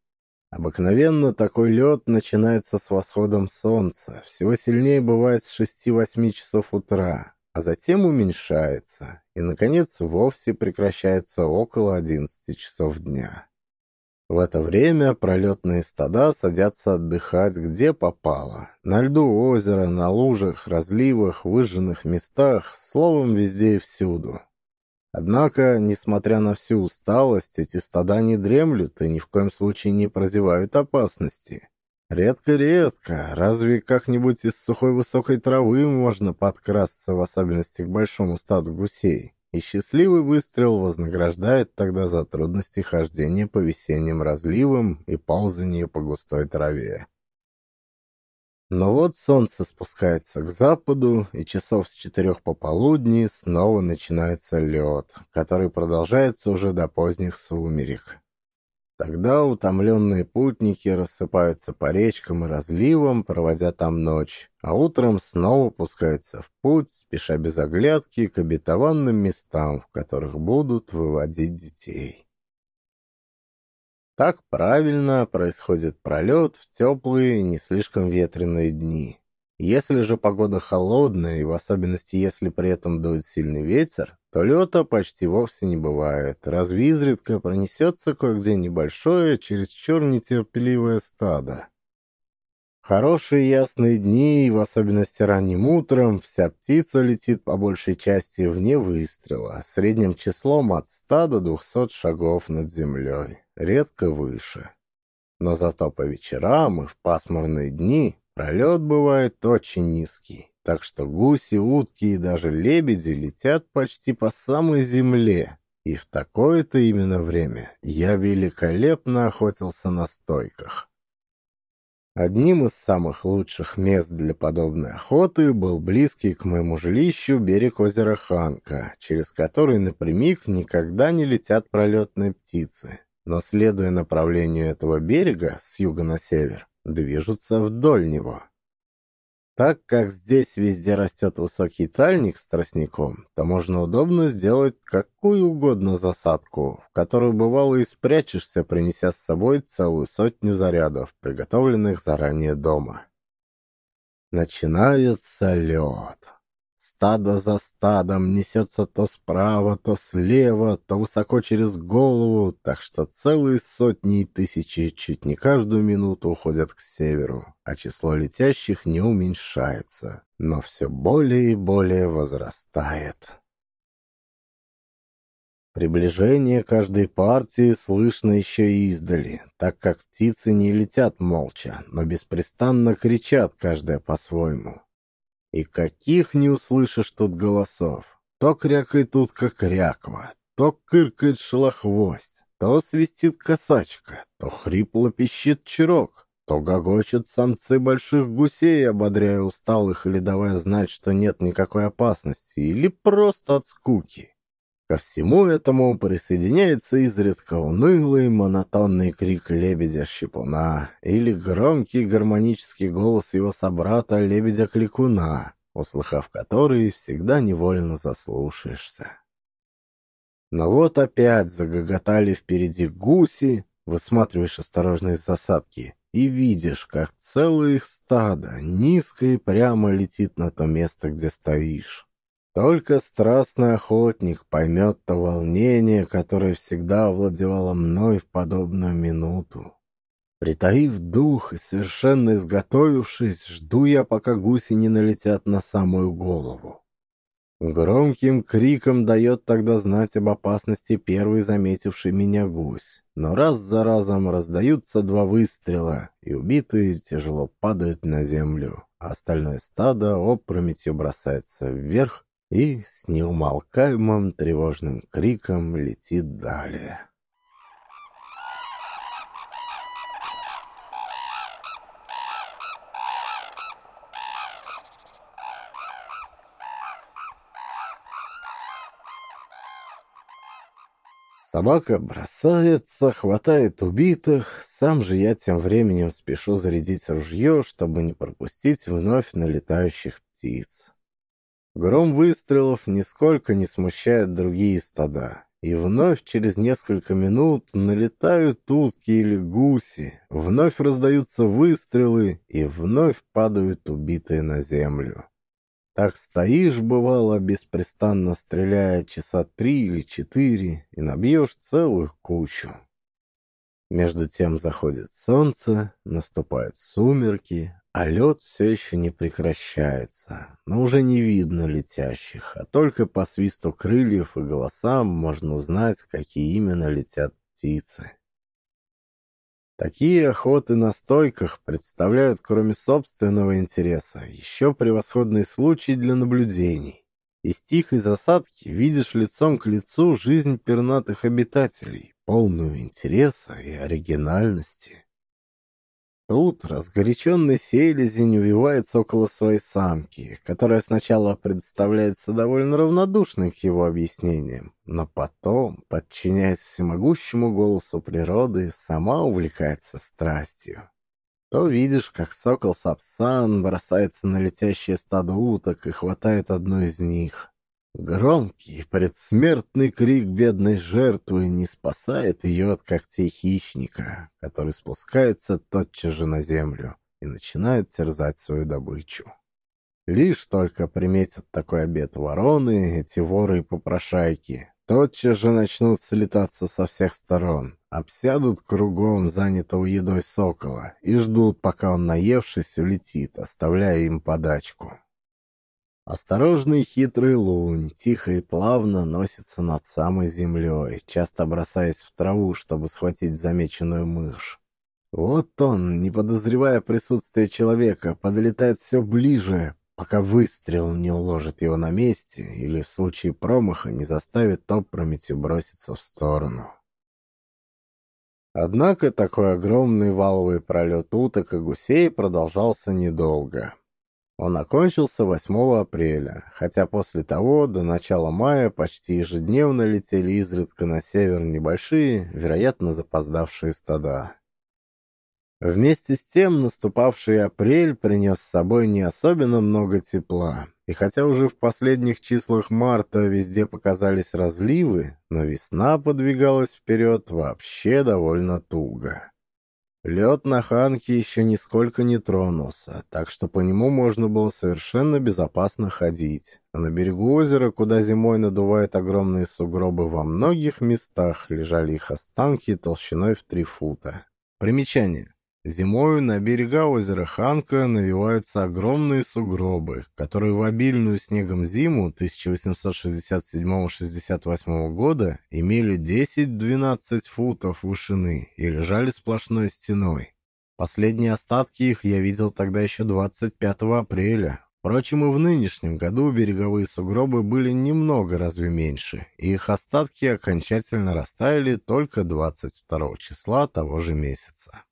Обыкновенно такой лед начинается с восходом солнца, всего сильнее бывает с 6-8 часов утра, а затем уменьшается и, наконец, вовсе прекращается около 11 часов дня. В это время пролетные стада садятся отдыхать где попало. На льду озера, на лужах, разливах, выжженных местах, словом, везде и всюду. Однако, несмотря на всю усталость, эти стада не дремлют и ни в коем случае не прозевают опасности. Редко-редко, разве как-нибудь из сухой высокой травы можно подкрасться, в особенности к большому стаду гусей и счастливый выстрел вознаграждает тогда за трудности хождения по весенним разливам и ползания по густой траве. Но вот солнце спускается к западу, и часов с четырех пополудни снова начинается лед, который продолжается уже до поздних сумерек. Тогда утомленные путники рассыпаются по речкам и разливам, проводя там ночь, а утром снова пускаются в путь, спеша без оглядки к обетованным местам, в которых будут выводить детей. Так правильно происходит пролет в теплые, не слишком ветреные дни. Если же погода холодная, и в особенности если при этом дует сильный ветер, то лета почти вовсе не бывает, разве изредка пронесется кое-где небольшое, чересчур нетерпеливое стадо. Хорошие ясные дни, в особенности ранним утром, вся птица летит по большей части вне выстрела, средним числом от 100 до 200 шагов над землей, редко выше. Но зато по вечерам и в пасмурные дни пролет бывает очень низкий так что гуси, утки и даже лебеди летят почти по самой земле. И в такое-то именно время я великолепно охотился на стойках. Одним из самых лучших мест для подобной охоты был близкий к моему жилищу берег озера Ханка, через который напрямик никогда не летят пролетные птицы. Но, следуя направлению этого берега с юга на север, движутся вдоль него. Так как здесь везде растет высокий тальник с тростником, то можно удобно сделать какую угодно засадку, в которую бывало и спрячешься, принеся с собой целую сотню зарядов, приготовленных заранее дома. Начинается лед. Стадо за стадом несется то справа, то слева, то высоко через голову, так что целые сотни и тысячи чуть не каждую минуту уходят к северу, а число летящих не уменьшается, но все более и более возрастает. Приближение каждой партии слышно еще издали, так как птицы не летят молча, но беспрестанно кричат каждая по-своему. И каких не услышишь тут голосов. То крякает тут как кряква, то кыркает шелохвость, то свистит косачка, то хрипло пищит чирок, то гогочут самцы больших гусей, ободряя усталых или давая знать, что нет никакой опасности, или просто от скуки. Ко всему этому присоединяется изредка унылый монотонный крик лебедя-щепуна или громкий гармонический голос его собрата лебедя-кликуна, услыхав который, всегда невольно заслушаешься. Но вот опять загоготали впереди гуси, высматриваешь осторожно из засадки, и видишь, как целое их стадо низко и прямо летит на то место, где стоишь. Только страстный охотник поймет то волнение, которое всегда овладевало мной в подобную минуту. Притаив дух и совершенно изготовившись, жду я, пока гуси не налетят на самую голову. Громким криком дает тогда знать об опасности первый заметивший меня гусь. Но раз за разом раздаются два выстрела, и убитые тяжело падают на землю, а остальное стадо опрометью бросается вверх и с неумолкаемым тревожным криком летит далее. Собака бросается, хватает убитых, сам же я тем временем спешу зарядить ружье, чтобы не пропустить вновь налетающих птиц. Гром выстрелов нисколько не смущает другие стада, и вновь через несколько минут налетают утки или гуси, вновь раздаются выстрелы и вновь падают убитые на землю. Так стоишь, бывало, беспрестанно стреляя часа три или четыре, и набьешь целую кучу. Между тем заходит солнце, наступают сумерки, а лед все еще не прекращается, но уже не видно летящих, а только по свисту крыльев и голосам можно узнать, какие именно летят птицы. Такие охоты на стойках представляют, кроме собственного интереса, еще превосходный случай для наблюдений. Из тихой засадки видишь лицом к лицу жизнь пернатых обитателей, полную интереса и оригинальности. Тут разгоряченный селезень увивается около своей самки, которая сначала представляется довольно равнодушной к его объяснениям, но потом, подчиняясь всемогущему голосу природы, сама увлекается страстью. То видишь, как сокол-сапсан бросается на летящее стадо уток и хватает одну из них, Громкий предсмертный крик бедной жертвы не спасает ее от когтей хищника, который спускается тотчас же на землю и начинает терзать свою добычу. Лишь только приметят такой обед вороны, эти воры и попрошайки, тотчас же начнут слетаться со всех сторон, обсядут кругом занятого едой сокола и ждут, пока он, наевшись, улетит, оставляя им подачку. Осторожный хитрый лунь тихо и плавно носится над самой землей, часто бросаясь в траву, чтобы схватить замеченную мышь. Вот он, не подозревая присутствия человека, подлетает все ближе, пока выстрел не уложит его на месте или в случае промаха не заставит опрометью броситься в сторону. Однако такой огромный валовый пролет уток и гусей продолжался недолго. Он окончился 8 апреля, хотя после того до начала мая почти ежедневно летели изредка на север небольшие, вероятно запоздавшие стада. Вместе с тем наступавший апрель принес с собой не особенно много тепла, и хотя уже в последних числах марта везде показались разливы, но весна подвигалась вперед вообще довольно туго. Лед на Ханке еще нисколько не тронулся, так что по нему можно было совершенно безопасно ходить. А на берегу озера, куда зимой надувают огромные сугробы, во многих местах лежали их останки толщиной в три фута. Примечание. Зимою на берега озера Ханка навиваются огромные сугробы, которые в обильную снегом зиму 1867-68 года имели 10-12 футов вышины и лежали сплошной стеной. Последние остатки их я видел тогда еще 25 апреля. Впрочем, и в нынешнем году береговые сугробы были немного разве меньше, и их остатки окончательно растаяли только 22 числа того же месяца.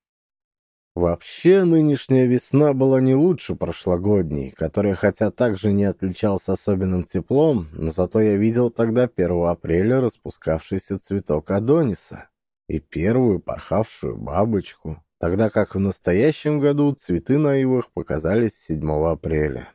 Вообще, нынешняя весна была не лучше прошлогодней, которая хотя также не отличалась особенным теплом, но зато я видел тогда 1 апреля распускавшийся цветок Адониса и первую порхавшую бабочку, тогда как в настоящем году цветы на ивах показались 7 апреля.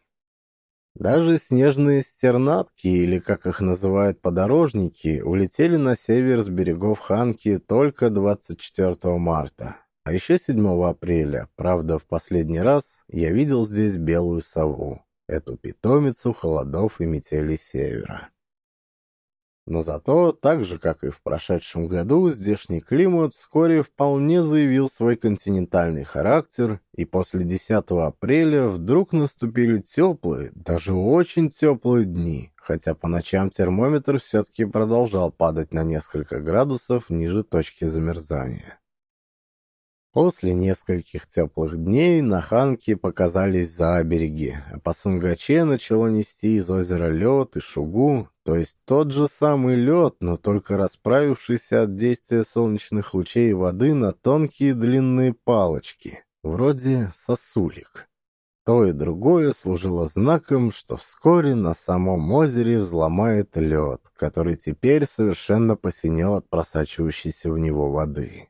Даже снежные стернатки, или как их называют подорожники, улетели на север с берегов Ханки только 24 марта. А еще 7 апреля, правда, в последний раз я видел здесь белую сову, эту питомицу холодов и метели севера. Но зато, так же, как и в прошедшем году, здешний климат вскоре вполне заявил свой континентальный характер, и после 10 апреля вдруг наступили теплые, даже очень теплые дни, хотя по ночам термометр все-таки продолжал падать на несколько градусов ниже точки замерзания. После нескольких теплых дней на Ханке показались забереги, а по Сунгаче начало нести из озера лед и шугу, то есть тот же самый лед, но только расправившийся от действия солнечных лучей воды на тонкие длинные палочки, вроде сосулек. То и другое служило знаком, что вскоре на самом озере взломает лед, который теперь совершенно посинел от просачивающейся в него воды.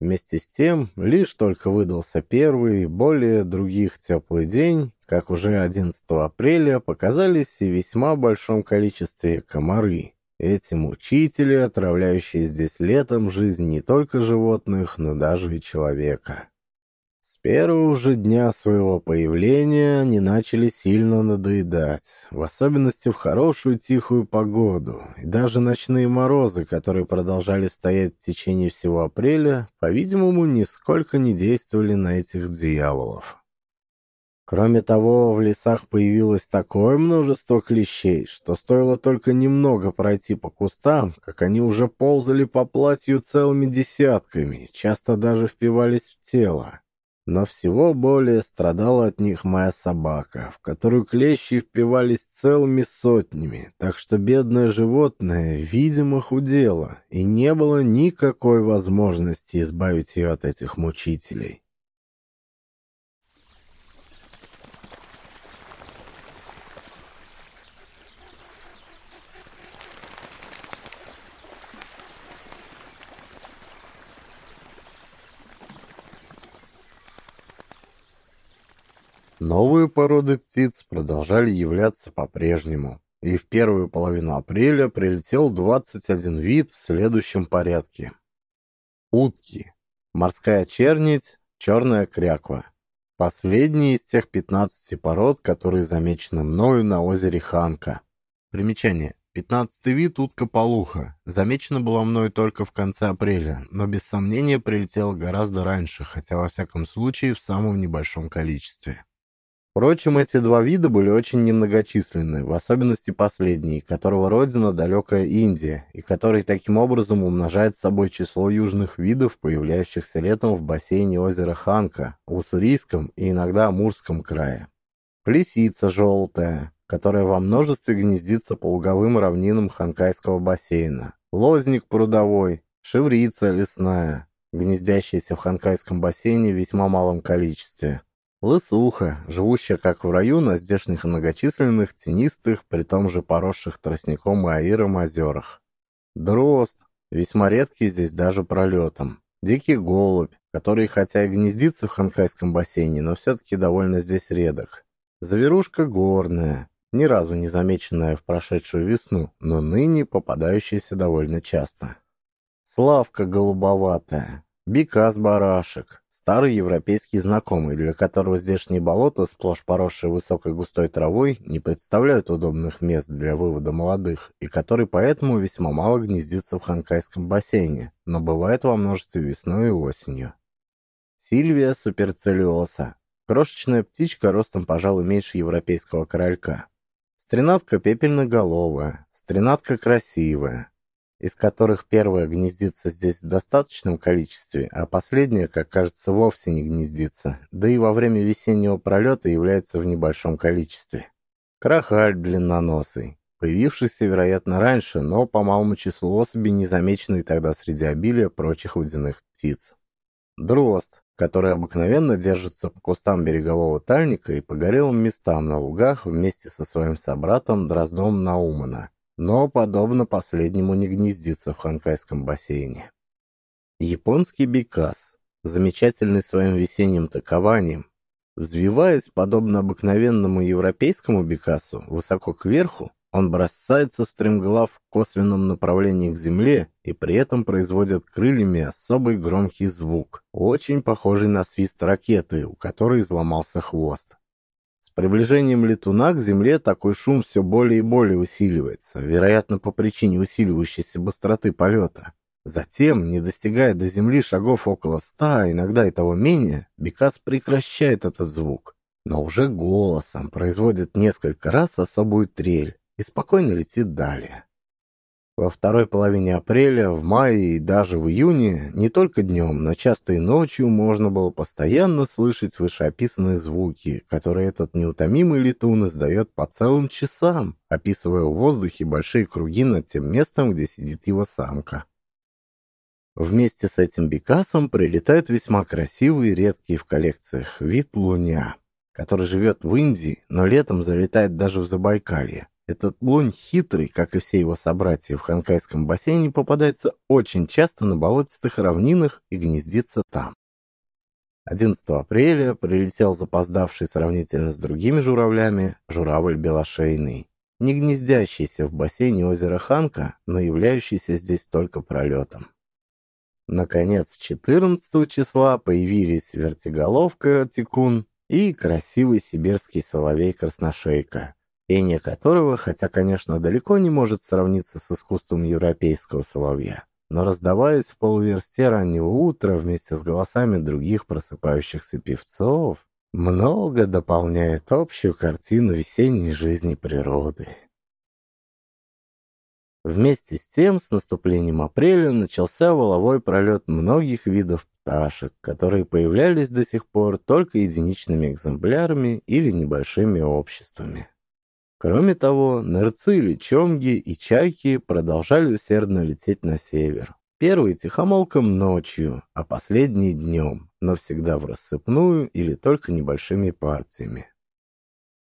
Вместе с тем, лишь только выдался первый, более других теплый день, как уже 11 апреля, показались и весьма большом количестве комары. Эти мучители, отравляющие здесь летом жизнь не только животных, но даже и человека первого же дня своего появления они начали сильно надоедать, в особенности в хорошую тихую погоду, и даже ночные морозы, которые продолжали стоять в течение всего апреля, по-видимому, нисколько не действовали на этих дьяволов. Кроме того, в лесах появилось такое множество клещей, что стоило только немного пройти по кустам, как они уже ползали по платью целыми десятками, часто даже впивались в тело. Но всего более страдала от них моя собака, в которую клещи впивались целыми сотнями, так что бедное животное, видимо, худело, и не было никакой возможности избавить ее от этих мучителей. Новые породы птиц продолжали являться по-прежнему, и в первую половину апреля прилетел 21 вид в следующем порядке. Утки, морская чернить, черная кряква. Последние из тех 15 пород, которые замечены мною на озере Ханка. Примечание. Пятнадцатый вид утка-полуха. Замечена была мною только в конце апреля, но без сомнения прилетела гораздо раньше, хотя во всяком случае в самом небольшом количестве. Впрочем, эти два вида были очень немногочисленны, в особенности последний, которого родина далекая Индия, и который таким образом умножает собой число южных видов, появляющихся летом в бассейне озера Ханка, в Уссурийском и иногда Амурском крае. Плесица желтая, которая во множестве гнездится по луговым равнинам Ханкайского бассейна. Лозник прудовой, шеврица лесная, гнездящаяся в Ханкайском бассейне в весьма малом количестве. Лысуха, живущая как в раю на здешних многочисленных, тенистых, при том же поросших тростником и аиром озерах. Дрозд, весьма редкий здесь даже пролетом. Дикий голубь, который хотя и гнездится в Ханкайском бассейне, но все-таки довольно здесь редок. Заверушка горная, ни разу не замеченная в прошедшую весну, но ныне попадающаяся довольно часто. Славка голубоватая, бекас барашек, Старый европейский знакомый, для которого здешние болота, сплошь поросшие высокой густой травой, не представляют удобных мест для вывода молодых, и который поэтому весьма мало гнездится в Ханкайском бассейне, но бывает во множестве весной и осенью. Сильвия суперцелиоса. Крошечная птичка ростом, пожалуй, меньше европейского королька. Стренатка пепельноголовая, стренатка красивая, из которых первая гнездится здесь в достаточном количестве, а последняя, как кажется, вовсе не гнездится, да и во время весеннего пролета является в небольшом количестве. Крахаль длинноносый, появившийся, вероятно, раньше, но по малому числу особей незамеченный тогда среди обилия прочих водяных птиц. Дрозд, который обыкновенно держится по кустам берегового тальника и по горелым местам на лугах вместе со своим собратом Дроздом Наумана, но, подобно последнему, не гнездится в Ханкайском бассейне. Японский бекас, замечательный своим весенним такованием, взвиваясь, подобно обыкновенному европейскому бекасу, высоко кверху, он бросается стремглав в косвенном направлении к земле и при этом производит крыльями особый громкий звук, очень похожий на свист ракеты, у которой изломался хвост приближением летуна к Земле такой шум все более и более усиливается, вероятно, по причине усиливающейся быстроты полета. Затем, не достигая до Земли шагов около ста, иногда и того менее, Бекас прекращает этот звук. но уже голосом производит несколько раз особую трель и спокойно летит далее. Во второй половине апреля, в мае и даже в июне не только днем, но часто и ночью можно было постоянно слышать вышеописанные звуки, которые этот неутомимый летун издает по целым часам, описывая в воздухе большие круги над тем местом, где сидит его самка. Вместе с этим бекасом прилетает весьма красивый и редкий в коллекциях вид луня, который живет в Индии, но летом залетает даже в Забайкалье. Этот лунь хитрый, как и все его собратья в Ханкайском бассейне, попадается очень часто на болотистых равнинах и гнездится там. 11 апреля прилетел запоздавший сравнительно с другими журавлями журавль белошейный, не гнездящийся в бассейне озера Ханка, но являющийся здесь только пролетом. Наконец, 14 числа появились вертиголовка тикун и красивый сибирский соловей-красношейка, пение которого, хотя, конечно, далеко не может сравниться с искусством европейского соловья, но раздаваясь в полуверсте раннего утра вместе с голосами других просыпающихся певцов, много дополняет общую картину весенней жизни природы. Вместе с тем, с наступлением апреля начался воловой пролет многих видов пташек, которые появлялись до сих пор только единичными экземплярами или небольшими обществами. Кроме того, нырцы, личонги и чайки продолжали усердно лететь на север. Первые тихомолком ночью, а последние днем, но всегда в рассыпную или только небольшими партиями.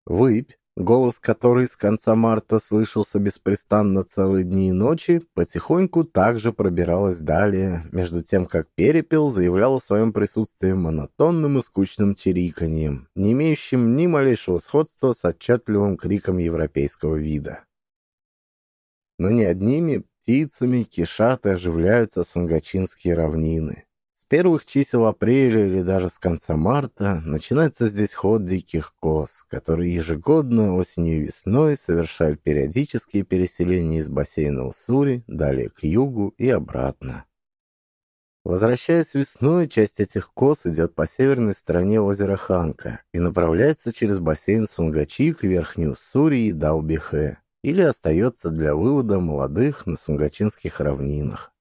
Выпь, голос которой с конца марта слышался беспрестанно целые дни и ночи, потихоньку также пробиралась далее, между тем как перепел заявлял о своем присутствии монотонным и скучным чириканьем, не имеющим ни малейшего сходства с отчетливым криком европейского вида. Но не одними птицами кишат и оживляются сунгачинские равнины первых чисел апреля или даже с конца марта начинается здесь ход диких коз, которые ежегодно осенью и весной совершают периодические переселения из бассейна Уссури далее к югу и обратно. Возвращаясь весной, часть этих коз идет по северной стороне озера Ханка и направляется через бассейн Сунгачи к Верхней Уссури и Далбихе, или остается для вывода молодых на сунгачинских равнинах.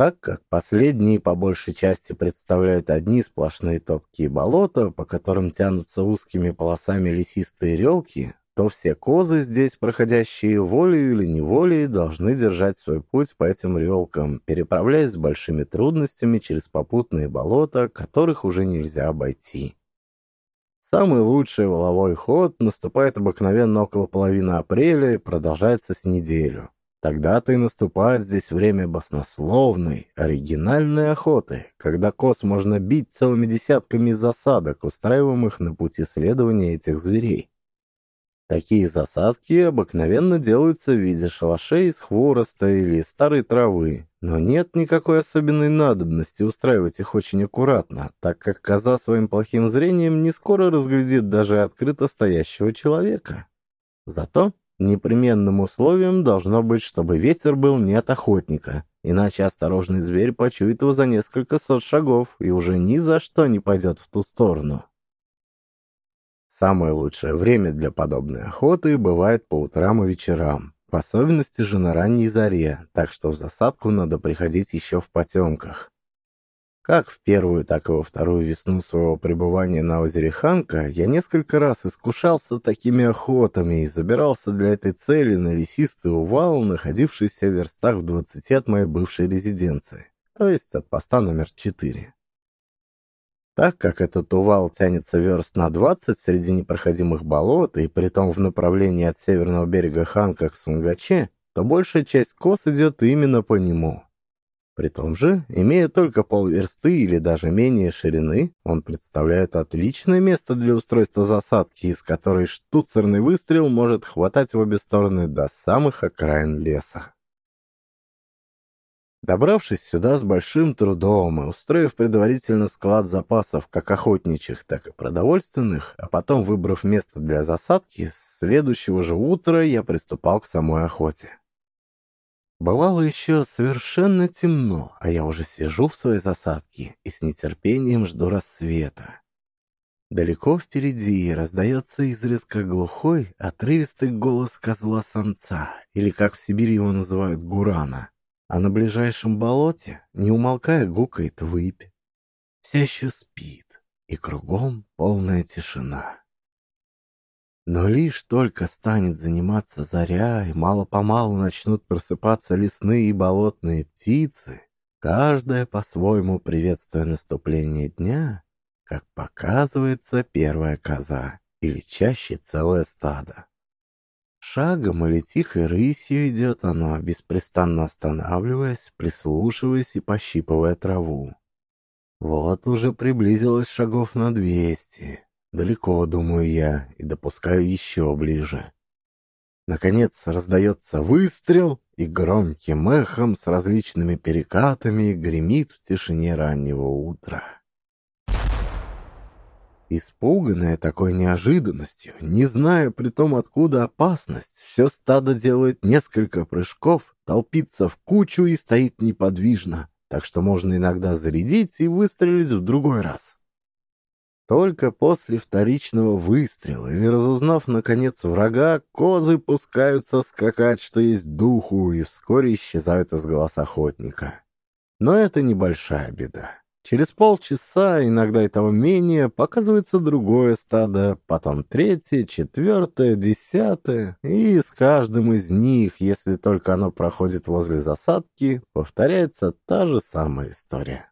Так как последние по большей части представляют одни сплошные топкие болота, по которым тянутся узкими полосами лесистые релки, то все козы здесь, проходящие волею или неволей, должны держать свой путь по этим релкам, переправляясь с большими трудностями через попутные болота, которых уже нельзя обойти. Самый лучший воловой ход наступает обыкновенно около половины апреля и продолжается с неделю. Тогда-то и наступает здесь время баснословной, оригинальной охоты, когда коз можно бить целыми десятками засадок, устраиваемых на пути следования этих зверей. Такие засадки обыкновенно делаются в виде шалашей из хвороста или старой травы, но нет никакой особенной надобности устраивать их очень аккуратно, так как коза своим плохим зрением не скоро разглядит даже открыто стоящего человека. Зато Непременным условием должно быть, чтобы ветер был не от охотника, иначе осторожный зверь почует его за несколько сот шагов и уже ни за что не пойдет в ту сторону. Самое лучшее время для подобной охоты бывает по утрам и вечерам, в особенности же на ранней заре, так что в засадку надо приходить еще в потемках. Как в первую, так и во вторую весну своего пребывания на озере Ханка я несколько раз искушался такими охотами и забирался для этой цели на лесистый увал, находившийся в верстах в двадцати от моей бывшей резиденции, то есть от поста номер четыре. Так как этот увал тянется верст на 20 среди непроходимых болот и притом в направлении от северного берега Ханка к Сунгаче, то большая часть кос идет именно по нему. При том же, имея только полверсты или даже менее ширины, он представляет отличное место для устройства засадки, из которой штуцерный выстрел может хватать в обе стороны до самых окраин леса. Добравшись сюда с большим трудом и устроив предварительно склад запасов как охотничьих, так и продовольственных, а потом выбрав место для засадки, с следующего же утра я приступал к самой охоте. Бывало еще совершенно темно, а я уже сижу в своей засадке и с нетерпением жду рассвета. Далеко впереди раздается изредка глухой, отрывистый голос козла-самца, или, как в Сибири его называют, гурана. А на ближайшем болоте, не умолкая, гукает выпь. Все еще спит, и кругом полная тишина. Но лишь только станет заниматься заря, и мало-помалу начнут просыпаться лесные и болотные птицы, каждая по-своему приветствуя наступление дня, как показывается первая коза или чаще целое стадо. Шагом или тихой рысью идет оно, беспрестанно останавливаясь, прислушиваясь и пощипывая траву. Вот уже приблизилось шагов на двести. Далеко, думаю я, и допускаю еще ближе. Наконец раздается выстрел, и громким эхом с различными перекатами гремит в тишине раннего утра. Испуганная такой неожиданностью, не зная при том, откуда опасность, все стадо делает несколько прыжков, толпится в кучу и стоит неподвижно, так что можно иногда зарядить и выстрелить в другой раз. Только после вторичного выстрела или разузнав, наконец, врага, козы пускаются скакать, что есть духу, и вскоре исчезают из глаз охотника. Но это небольшая беда. Через полчаса, иногда и того менее, показывается другое стадо, потом третье, четвертое, десятое, и с каждым из них, если только оно проходит возле засадки, повторяется та же самая история.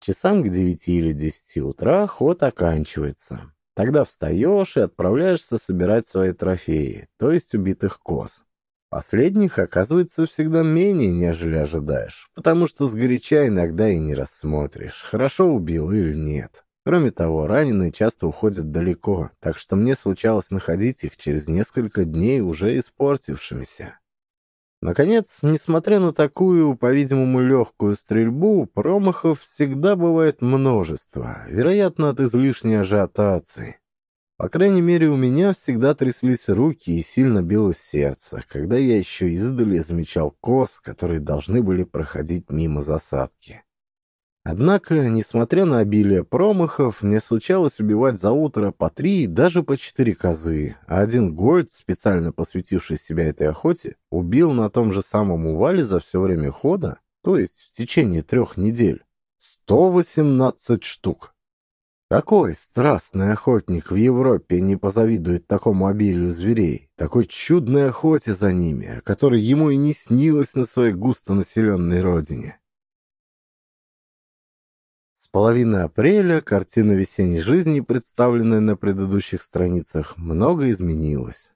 Часам к девяти или десяти утра ход оканчивается. Тогда встаешь и отправляешься собирать свои трофеи, то есть убитых коз. Последних оказывается всегда менее, нежели ожидаешь, потому что сгоряча иногда и не рассмотришь, хорошо убил или нет. Кроме того, раненые часто уходят далеко, так что мне случалось находить их через несколько дней уже испортившимися. Наконец, несмотря на такую, по-видимому, легкую стрельбу, промахов всегда бывает множество, вероятно, от излишней ажиотации. По крайней мере, у меня всегда тряслись руки и сильно билось сердце, когда я еще издали замечал коз, которые должны были проходить мимо засадки. Однако, несмотря на обилие промахов, мне случалось убивать за утро по три, даже по четыре козы, а один Гольд, специально посвятивший себя этой охоте, убил на том же самом увале за все время хода, то есть в течение трех недель, 118 штук. Какой страстный охотник в Европе не позавидует такому обилию зверей, такой чудной охоте за ними, о которой ему и не снилось на своей густонаселенной родине? С половины апреля картина весенней жизни, представленная на предыдущих страницах, много изменилась.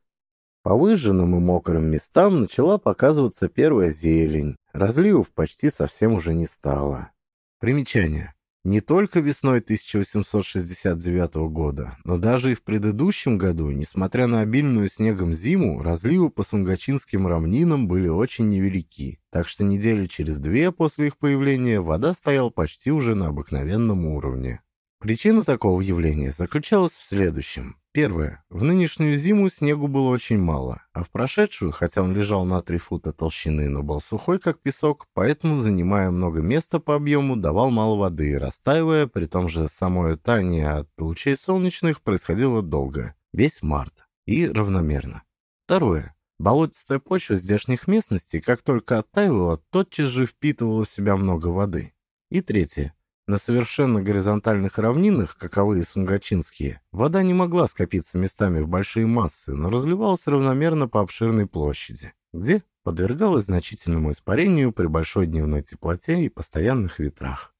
По выжженным и мокрым местам начала показываться первая зелень, разливов почти совсем уже не стало. Примечание. Не только весной 1869 года, но даже и в предыдущем году, несмотря на обильную снегом зиму, разливы по Сунгачинским равнинам были очень невелики, так что недели через две после их появления вода стояла почти уже на обыкновенном уровне. Причина такого явления заключалась в следующем. Первое. В нынешнюю зиму снегу было очень мало, а в прошедшую, хотя он лежал на три фута толщины, но был сухой, как песок, поэтому, занимая много места по объему, давал мало воды, растаивая, при том же самое таяние от лучей солнечных происходило долго, весь март, и равномерно. Второе. Болотистая почва здешних местностей, как только оттаивала, тотчас же впитывала в себя много воды. И третье. На совершенно горизонтальных равнинах, каковые сунгачинские, вода не могла скопиться местами в большие массы, но разливалась равномерно по обширной площади, где подвергалась значительному испарению при большой дневной теплоте и постоянных ветрах.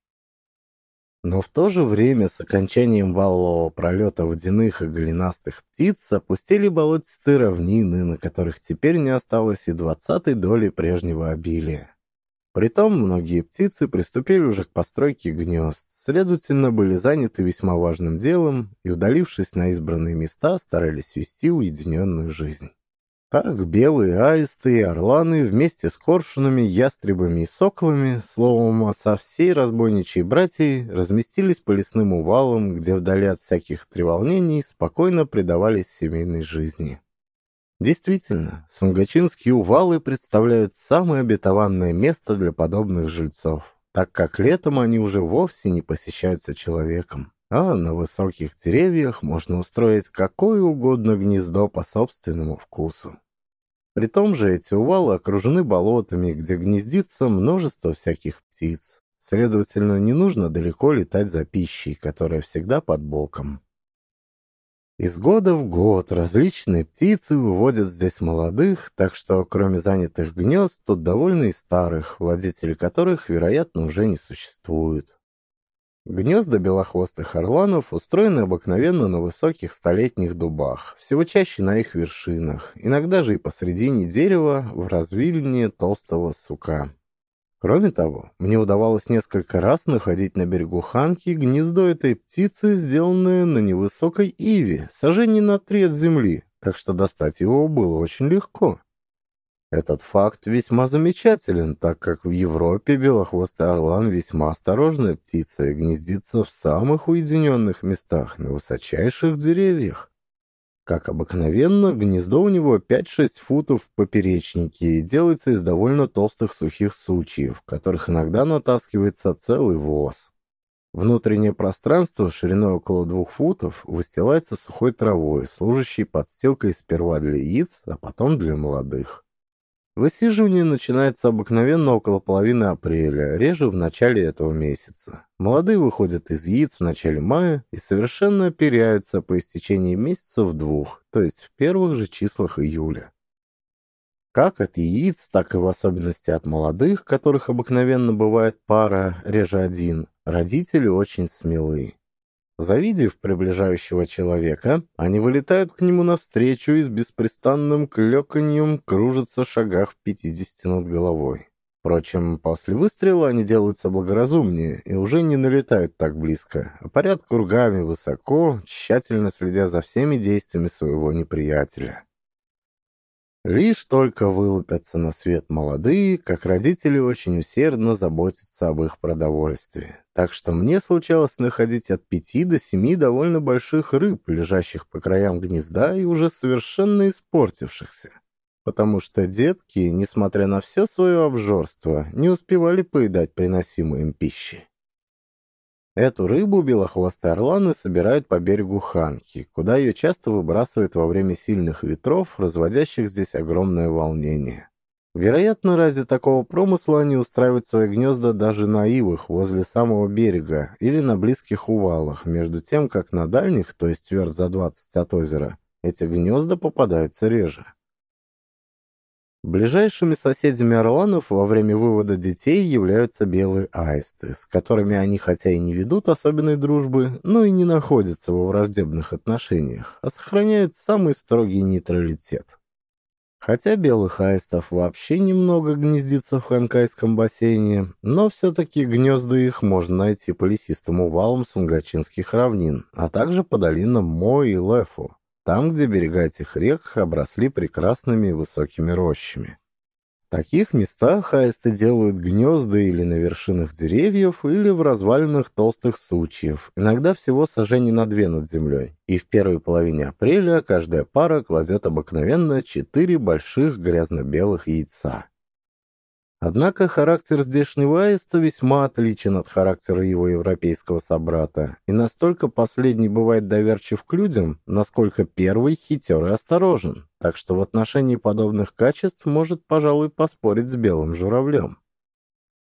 Но в то же время с окончанием валового пролета водяных и голенастых птиц опустили болотистые равнины, на которых теперь не осталось и двадцатой доли прежнего обилия. Притом многие птицы приступили уже к постройке гнезд, следовательно, были заняты весьма важным делом и, удалившись на избранные места, старались вести уединенную жизнь. Так белые аисты и орланы вместе с коршунами, ястребами и соклами, словом, со всей разбойничьей братьей, разместились по лесным увалам, где вдали от всяких треволнений спокойно предавались семейной жизни. Действительно, сунгачинские увалы представляют самое обетованное место для подобных жильцов, так как летом они уже вовсе не посещаются человеком. а на высоких деревьях можно устроить какое угодно гнездо по собственному вкусу. При том же эти увалы окружены болотами, где гнездится множество всяких птиц. Следовательно, не нужно далеко летать за пищей, которая всегда под боком. Из года в год различные птицы выводят здесь молодых, так что кроме занятых гнезд, тут довольно и старых, владетели которых, вероятно, уже не существует. Гнезда белохвостых орланов устроены обыкновенно на высоких столетних дубах, всего чаще на их вершинах, иногда же и посредине дерева в развилине толстого сука. Кроме того, мне удавалось несколько раз находить на берегу Ханки гнездо этой птицы, сделанное на невысокой иве, сожжение на три земли, так что достать его было очень легко. Этот факт весьма замечателен, так как в Европе белохвостый орлан весьма осторожная птица и гнездится в самых уединенных местах, на высочайших деревьях. Как обыкновенно, гнездо у него 5-6 футов в поперечнике и делается из довольно толстых сухих сучьев, которых иногда натаскивается целый воз. Внутреннее пространство шириной около двух футов выстилается сухой травой, служащей подстилкой сперва для яиц, а потом для молодых. Высиживание начинается обыкновенно около половины апреля, реже в начале этого месяца. Молодые выходят из яиц в начале мая и совершенно оперяются по истечении месяцев двух, то есть в первых же числах июля. Как от яиц, так и в особенности от молодых, которых обыкновенно бывает пара, реже один, родители очень смелые. Завидев приближающего человека, они вылетают к нему навстречу и с беспрестанным клёканьем кружатся в шагах в пятидесяти над головой. Впрочем, после выстрела они делаются благоразумнее и уже не налетают так близко, а парят кругами высоко, тщательно следя за всеми действиями своего неприятеля. Лишь только вылупятся на свет молодые, как родители очень усердно заботятся об их продовольствии. Так что мне случалось находить от пяти до семи довольно больших рыб, лежащих по краям гнезда и уже совершенно испортившихся. Потому что детки, несмотря на все свое обжорство, не успевали поедать приносимую им пищи. Эту рыбу белохвостые орланы собирают по берегу Ханки, куда ее часто выбрасывают во время сильных ветров, разводящих здесь огромное волнение. Вероятно, ради такого промысла они устраивают свои гнезда даже на ивах возле самого берега или на близких увалах, между тем, как на дальних, то есть верст за 20 от озера, эти гнезда попадаются реже. Ближайшими соседями орланов во время вывода детей являются белые аисты, с которыми они хотя и не ведут особенной дружбы, но и не находятся во враждебных отношениях, а сохраняют самый строгий нейтралитет. Хотя белых аистов вообще немного гнездится в Ханкайском бассейне, но все-таки гнезда их можно найти по лесистым увалам сунгачинских равнин, а также по долинам Мо и Лефу там, где берега этих рек обросли прекрасными высокими рощами. В таких местах аисты делают гнезда или на вершинах деревьев, или в развалинах толстых сучьев, иногда всего сожжений на две над землей. И в первой половине апреля каждая пара кладет обыкновенно четыре больших грязно-белых яйца. Однако характер здешнего аиста весьма отличен от характера его европейского собрата, и настолько последний бывает доверчив к людям, насколько первый хитер и осторожен, так что в отношении подобных качеств может, пожалуй, поспорить с белым журавлем.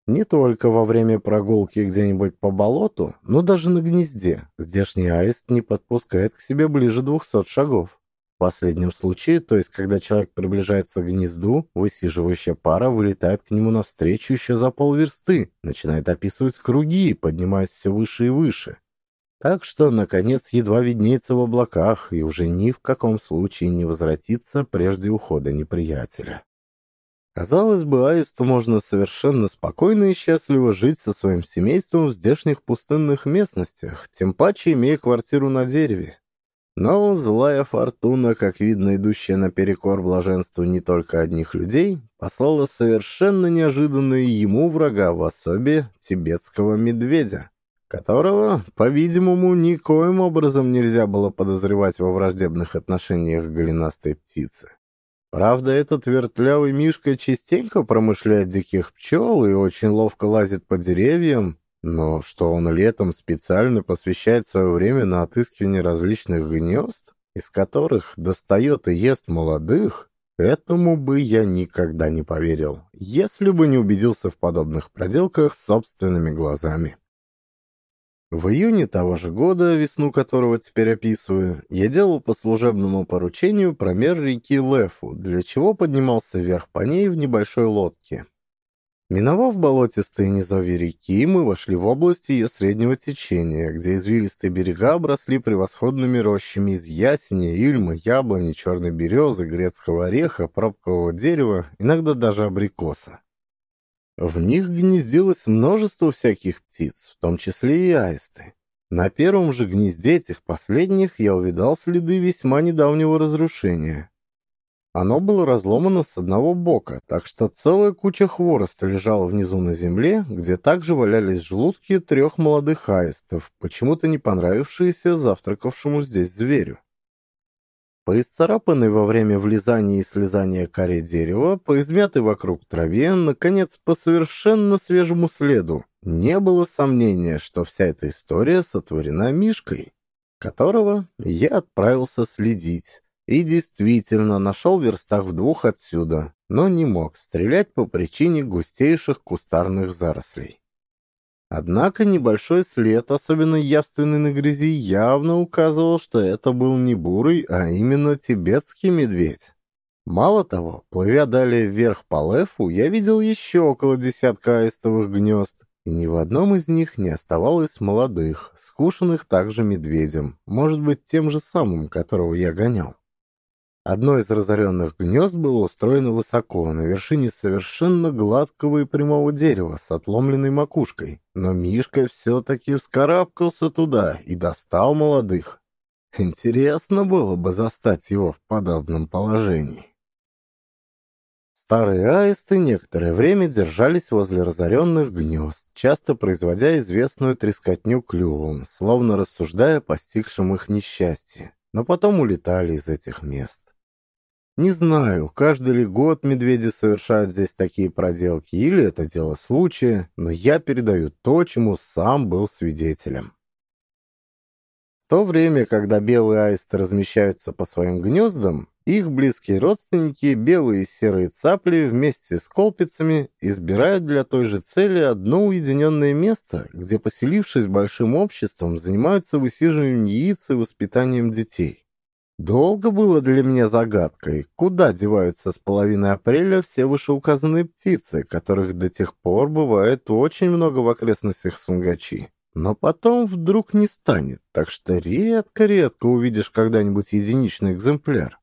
Не только во время прогулки где-нибудь по болоту, но даже на гнезде здешний аист не подпускает к себе ближе двухсот шагов. Последнем случае, то есть когда человек приближается к гнезду, высиживающая пара вылетает к нему навстречу еще за полверсты, начинает описывать круги, поднимаясь все выше и выше. Так что, наконец, едва виднеется в облаках и уже ни в каком случае не возвратится прежде ухода неприятеля. Казалось бы, аисту можно совершенно спокойно и счастливо жить со своим семейством в здешних пустынных местностях, тем паче имея квартиру на дереве. Но злая фортуна, как видно, идущая наперекор блаженству не только одних людей, послала совершенно неожиданную ему врага в особе тибетского медведя, которого, по-видимому, никоим образом нельзя было подозревать во враждебных отношениях голенастой птице. Правда, этот вертлявый мишка частенько промышляет диких пчел и очень ловко лазит по деревьям, Но что он летом специально посвящает свое время на отыскивание различных гнезд, из которых достает и ест молодых, этому бы я никогда не поверил, если бы не убедился в подобных проделках собственными глазами. В июне того же года, весну которого теперь описываю, я делал по служебному поручению промер реки Лефу, для чего поднимался вверх по ней в небольшой лодке. Миновав болотистые низовья реки, мы вошли в область ее среднего течения, где извилистые берега обросли превосходными рощами из ясеня, ильмы, яблони, черной березы, грецкого ореха, пробкового дерева, иногда даже абрикоса. В них гнездилось множество всяких птиц, в том числе и аисты. На первом же гнезде этих последних я увидал следы весьма недавнего разрушения. Оно было разломано с одного бока, так что целая куча хвороста лежала внизу на земле, где также валялись желудки трех молодых аистов, почему-то не понравившиеся завтракавшему здесь зверю. По исцарапанной во время влезания и слезания коре дерева, по измятой вокруг траве, наконец, по совершенно свежему следу, не было сомнения, что вся эта история сотворена Мишкой, которого я отправился следить. И действительно нашел верстах в двух отсюда, но не мог стрелять по причине густейших кустарных зарослей. Однако небольшой след, особенно явственный на грязи, явно указывал, что это был не бурый, а именно тибетский медведь. Мало того, плывя далее вверх по Лефу, я видел еще около десятка аистовых гнезд, и ни в одном из них не оставалось молодых, скушенных также медведем, может быть, тем же самым, которого я гонял. Одно из разоренных гнезд было устроено высоко, на вершине совершенно гладкого и прямого дерева с отломленной макушкой. Но Мишка все-таки вскарабкался туда и достал молодых. Интересно было бы застать его в подобном положении. Старые аисты некоторое время держались возле разоренных гнезд, часто производя известную трескотню клювом, словно рассуждая о постигшем их несчастье, но потом улетали из этих мест. Не знаю, каждый ли год медведи совершают здесь такие проделки, или это дело случая, но я передаю то, чему сам был свидетелем. В то время, когда белые аисты размещаются по своим гнездам, их близкие родственники, белые и серые цапли, вместе с колпицами, избирают для той же цели одно уединенное место, где, поселившись большим обществом, занимаются высиживанием яиц и воспитанием детей. Долго было для меня загадкой, куда деваются с половины апреля все вышеуказанные птицы, которых до тех пор бывает очень много в окрестностях Сунгачи. Но потом вдруг не станет, так что редко-редко увидишь когда-нибудь единичный экземпляр.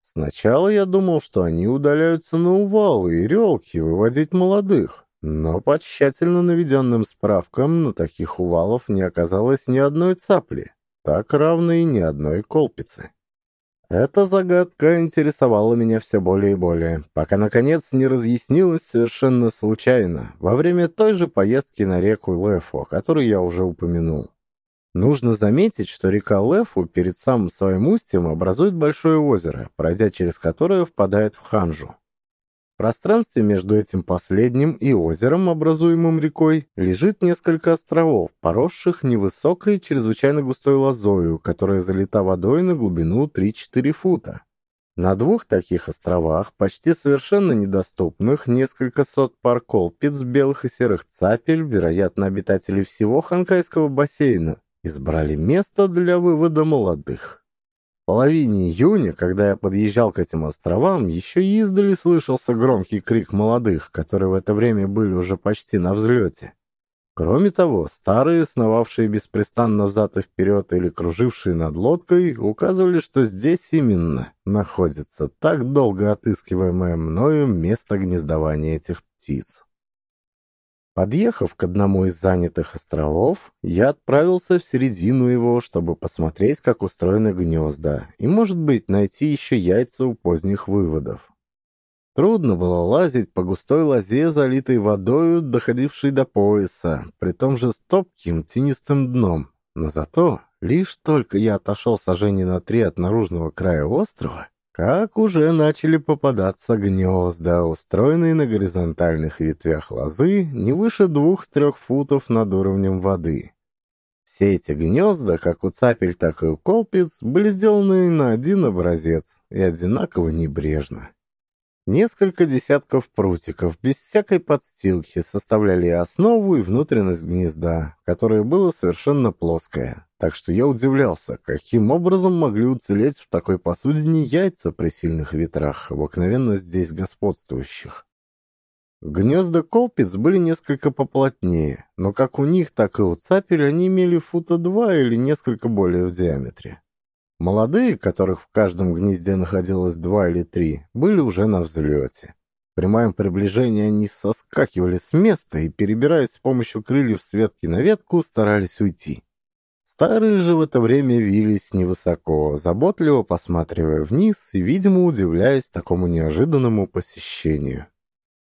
Сначала я думал, что они удаляются на увалы и релки выводить молодых, но по тщательно наведенным справкам на таких увалов не оказалось ни одной цапли так равно и ни одной колпицы. Эта загадка интересовала меня все более и более, пока, наконец, не разъяснилась совершенно случайно, во время той же поездки на реку Лефу, которую я уже упомянул. Нужно заметить, что река Лефу перед самым своим устьем образует большое озеро, пройдя через которое впадает в Ханжу. Пространстве между этим последним и озером, образуемым рекой, лежит несколько островов, поросших невысокой, чрезвычайно густой лозою, которая залита водой на глубину 3-4 фута. На двух таких островах, почти совершенно недоступных, несколько сот пар колпиц, белых и серых цапель, вероятно, обитатели всего Ханкайского бассейна, избрали место для вывода молодых. Половине июня, когда я подъезжал к этим островам, еще издали слышался громкий крик молодых, которые в это время были уже почти на взлете. Кроме того, старые, сновавшие беспрестанно взад и вперед или кружившие над лодкой, указывали, что здесь именно находится так долго отыскиваемое мною место гнездования этих птиц. Подъехав к одному из занятых островов, я отправился в середину его, чтобы посмотреть, как устроены гнезда, и, может быть, найти еще яйца у поздних выводов. Трудно было лазить по густой лозе, залитой водою, доходившей до пояса, при том же с топким, тенистым дном. Но зато, лишь только я отошел сожжение на три от наружного края острова, как уже начали попадаться гнезда, устроенные на горизонтальных ветвях лозы не выше двух-трех футов над уровнем воды. Все эти гнезда, как у цапель, так и у колпиц, были сделаны на один образец и одинаково небрежно. Несколько десятков прутиков без всякой подстилки составляли основу и внутренность гнезда, которое было совершенно плоское. Так что я удивлялся, каким образом могли уцелеть в такой посудине яйца при сильных ветрах, обыкновенно здесь господствующих. Гнезда колпиц были несколько поплотнее, но как у них, так и у цапель они имели фута два или несколько более в диаметре. Молодые, которых в каждом гнезде находилось два или три, были уже на взлете. При моем приближении они соскакивали с места и, перебираясь с помощью крыльев с ветки на ветку, старались уйти. Старые же в это время вились невысоко, заботливо посматривая вниз и, видимо, удивляясь такому неожиданному посещению.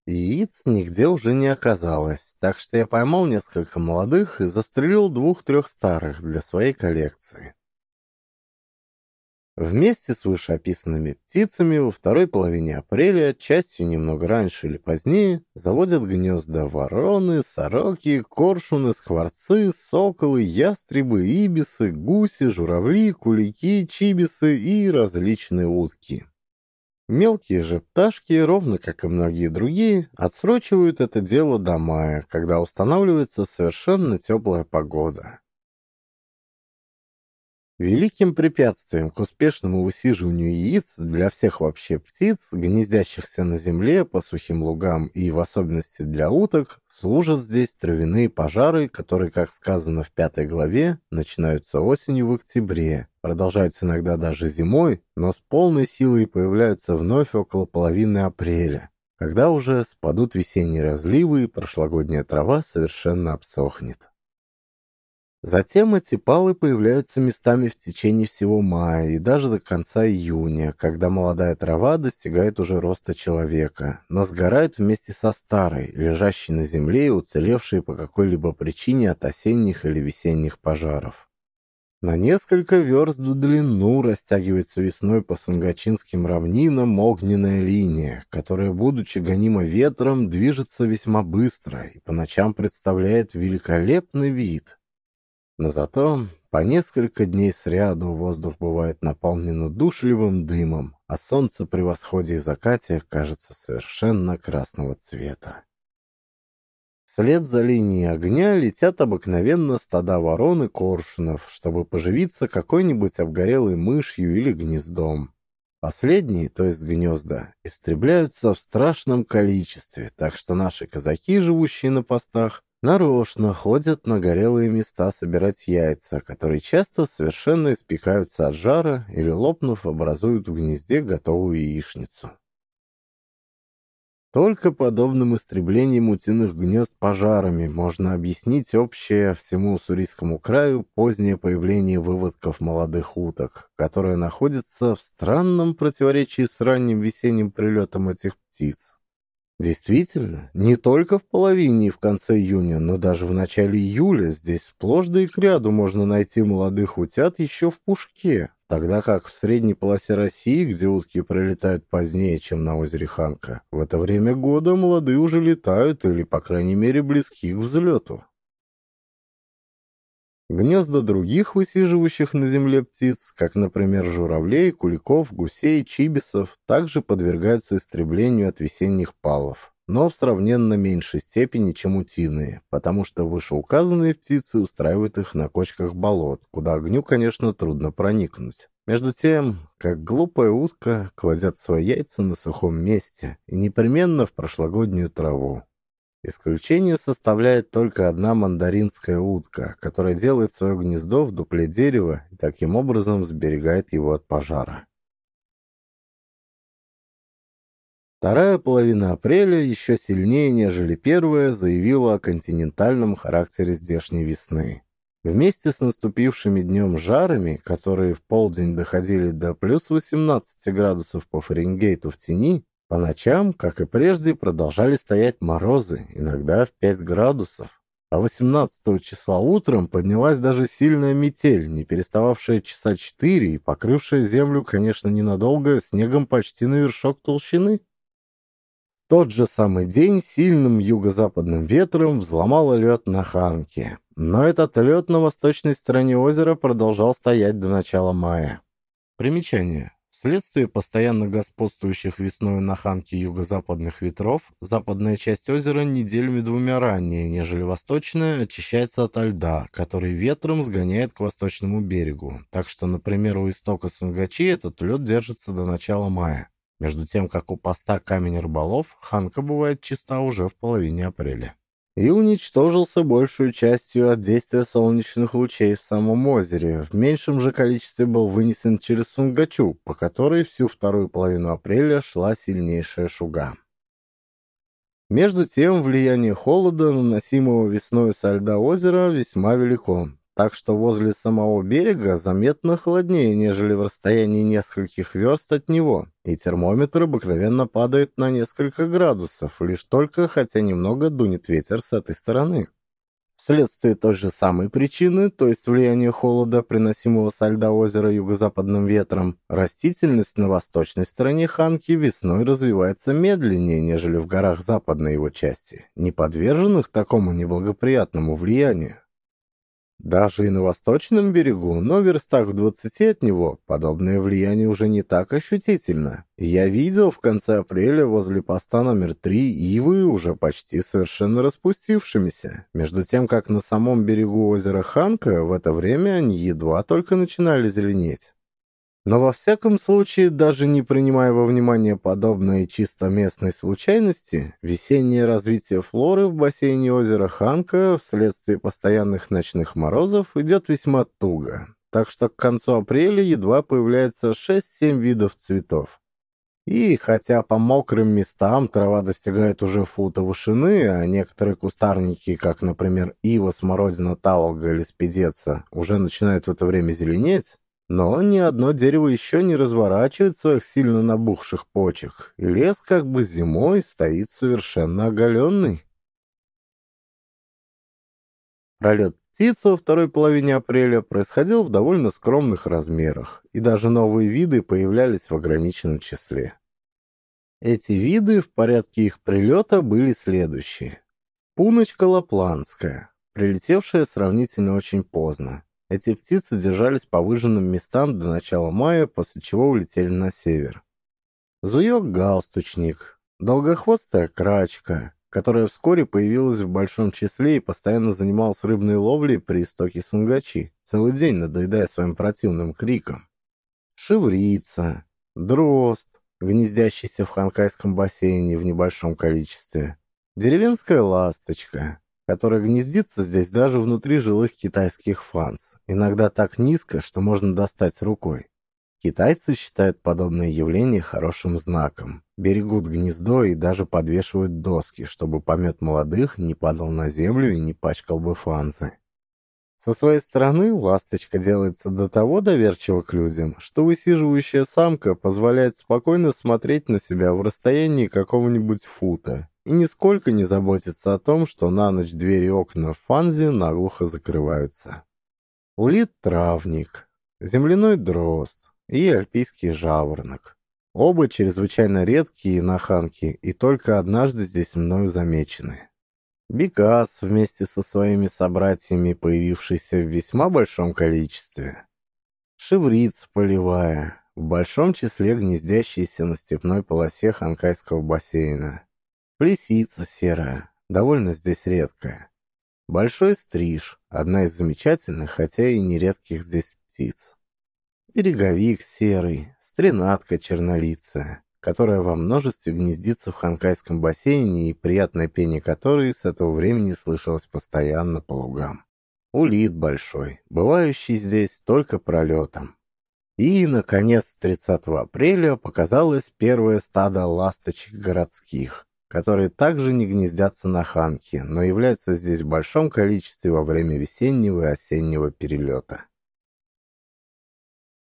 Яиц нигде уже не оказалось, так что я поймал несколько молодых и застрелил двух-трех старых для своей коллекции. Вместе с вышеописанными птицами во второй половине апреля, частью немного раньше или позднее, заводят гнезда вороны, сороки, коршуны, скворцы, соколы, ястребы, ибисы, гуси, журавли, кулики, чибисы и различные утки. Мелкие же пташки, ровно как и многие другие, отсрочивают это дело до мая, когда устанавливается совершенно теплая погода. Великим препятствием к успешному высиживанию яиц для всех вообще птиц, гнездящихся на земле по сухим лугам и в особенности для уток, служат здесь травяные пожары, которые, как сказано в пятой главе, начинаются осенью в октябре, продолжаются иногда даже зимой, но с полной силой появляются вновь около половины апреля, когда уже спадут весенние разливы и прошлогодняя трава совершенно обсохнет. Затем эти палы появляются местами в течение всего мая и даже до конца июня, когда молодая трава достигает уже роста человека, но сгорает вместе со старой, лежащей на земле и уцелевшей по какой-либо причине от осенних или весенних пожаров. На несколько верст в длину растягивается весной по Сунгачинским равнинам огненная линия, которая, будучи гонима ветром, движется весьма быстро и по ночам представляет великолепный вид – но зато по несколько дней сряду воздух бывает наполнен удушливым дымом, а солнце при восходе и закате кажется совершенно красного цвета. Вслед за линией огня летят обыкновенно стада ворон и коршунов, чтобы поживиться какой-нибудь обгорелой мышью или гнездом. Последние, то есть гнезда, истребляются в страшном количестве, так что наши казаки, живущие на постах, нарочно ходят на горелые места собирать яйца, которые часто совершенно испекаются от жара или, лопнув, образуют в гнезде готовую яичницу. Только подобным истреблением утиных гнезд пожарами можно объяснить общее всему Уссурийскому краю позднее появление выводков молодых уток, которое находится в странном противоречии с ранним весенним прилетом этих птиц. Действительно, не только в половине и в конце июня, но даже в начале июля здесь сплошь да и к ряду можно найти молодых утят еще в пушке, тогда как в средней полосе России, где утки прилетают позднее, чем на озере Ханка, в это время года молодые уже летают или, по крайней мере, близки к взлету. Гнезда других высиживающих на земле птиц, как, например, журавлей, куликов, гусей, чибисов, также подвергаются истреблению от весенних палов, но в сравненно меньшей степени, чем утиные, потому что вышеуказанные птицы устраивают их на кочках болот, куда огню, конечно, трудно проникнуть. Между тем, как глупая утка кладет свои яйца на сухом месте и непременно в прошлогоднюю траву. Исключение составляет только одна мандаринская утка, которая делает свое гнездо в дупле дерева и таким образом сберегает его от пожара. Вторая половина апреля еще сильнее, нежели первая, заявила о континентальном характере здешней весны. Вместе с наступившими днем жарами, которые в полдень доходили до плюс 18 градусов по Фаренгейту в тени, по ночам, как и прежде, продолжали стоять морозы, иногда в 5 градусов. А 18 числа утром поднялась даже сильная метель, не перестававшая часа четыре и покрывшая землю, конечно, ненадолго, снегом почти на вершок толщины. Тот же самый день сильным юго-западным ветром взломало лед на Ханке. Но этот лед на восточной стороне озера продолжал стоять до начала мая. Примечание. Вследствие постоянно господствующих весной на Ханке юго-западных ветров, западная часть озера неделями двумя ранее, нежели восточная, очищается от льда, который ветром сгоняет к восточному берегу. Так что, например, у истока Сунгачи этот лед держится до начала мая. Между тем, как у поста Камень Рыболов, Ханка бывает чиста уже в половине апреля и уничтожился большую частью от действия солнечных лучей в самом озере. В меньшем же количестве был вынесен через Сунгачу, по которой всю вторую половину апреля шла сильнейшая шуга. Между тем, влияние холода, наносимого весной со льда озера, весьма велико так что возле самого берега заметно холоднее, нежели в расстоянии нескольких верст от него, и термометр обыкновенно падает на несколько градусов, лишь только, хотя немного дунет ветер с этой стороны. Вследствие той же самой причины, то есть влияния холода, приносимого со льда озера юго-западным ветром, растительность на восточной стороне Ханки весной развивается медленнее, нежели в горах западной его части, не подверженных такому неблагоприятному влиянию. Даже и на восточном берегу, но в верстах в двадцати от него, подобное влияние уже не так ощутительно. Я видел в конце апреля возле поста номер три ивы уже почти совершенно распустившимися, между тем, как на самом берегу озера Ханка в это время они едва только начинали зеленеть. Но во всяком случае, даже не принимая во внимание подобные чисто местной случайности, весеннее развитие флоры в бассейне озера Ханка вследствие постоянных ночных морозов идет весьма туго, так что к концу апреля едва появляется 6-7 видов цветов. И хотя по мокрым местам трава достигает уже фута вышины, а некоторые кустарники, как, например, ива, смородина, таволга или спидеца, уже начинают в это время зеленеть, но ни одно дерево еще не разворачивает своих сильно набухших почек, и лес как бы зимой стоит совершенно оголенный. Пролет птиц во второй половине апреля происходил в довольно скромных размерах, и даже новые виды появлялись в ограниченном числе. Эти виды в порядке их прилета были следующие. Пуночка лапландская, прилетевшая сравнительно очень поздно. Эти птицы держались по выжженным местам до начала мая, после чего улетели на север. Зуёк-галстучник, долгохвостая крачка, которая вскоре появилась в большом числе и постоянно занималась рыбной ловлей при истоке Сунгачи, целый день надоедая своим противным криком. Шеврица, дрозд, гнездящийся в Ханкайском бассейне в небольшом количестве, деревенская ласточка, которая гнездится здесь даже внутри жилых китайских фанс, иногда так низко, что можно достать рукой. Китайцы считают подобное явление хорошим знаком, берегут гнездо и даже подвешивают доски, чтобы помет молодых не падал на землю и не пачкал бы фанзы. Со своей стороны ласточка делается до того доверчива к людям, что высиживающая самка позволяет спокойно смотреть на себя в расстоянии какого-нибудь фута и нисколько не заботится о том, что на ночь двери и окна в фанзе наглухо закрываются. Улит-травник, земляной дрозд и альпийский жаворонок. Оба чрезвычайно редкие наханки и только однажды здесь мною замечены. Бекас вместе со своими собратьями, появившийся в весьма большом количестве. Шевриц полевая, в большом числе гнездящиеся на степной полосе Ханкайского бассейна. Лисица серая, довольно здесь редкая. Большой стриж, одна из замечательных, хотя и нередких здесь птиц. Береговик серый, стренатка чернолицая, которая во множестве гнездится в Ханкайском бассейне и приятное пение которой с этого времени слышалось постоянно по лугам. Улит большой, бывающий здесь только пролетом. И, наконец, 30 апреля показалось первое стадо ласточек городских, которые также не гнездятся на ханке, но являются здесь в большом количестве во время весеннего и осеннего перелета.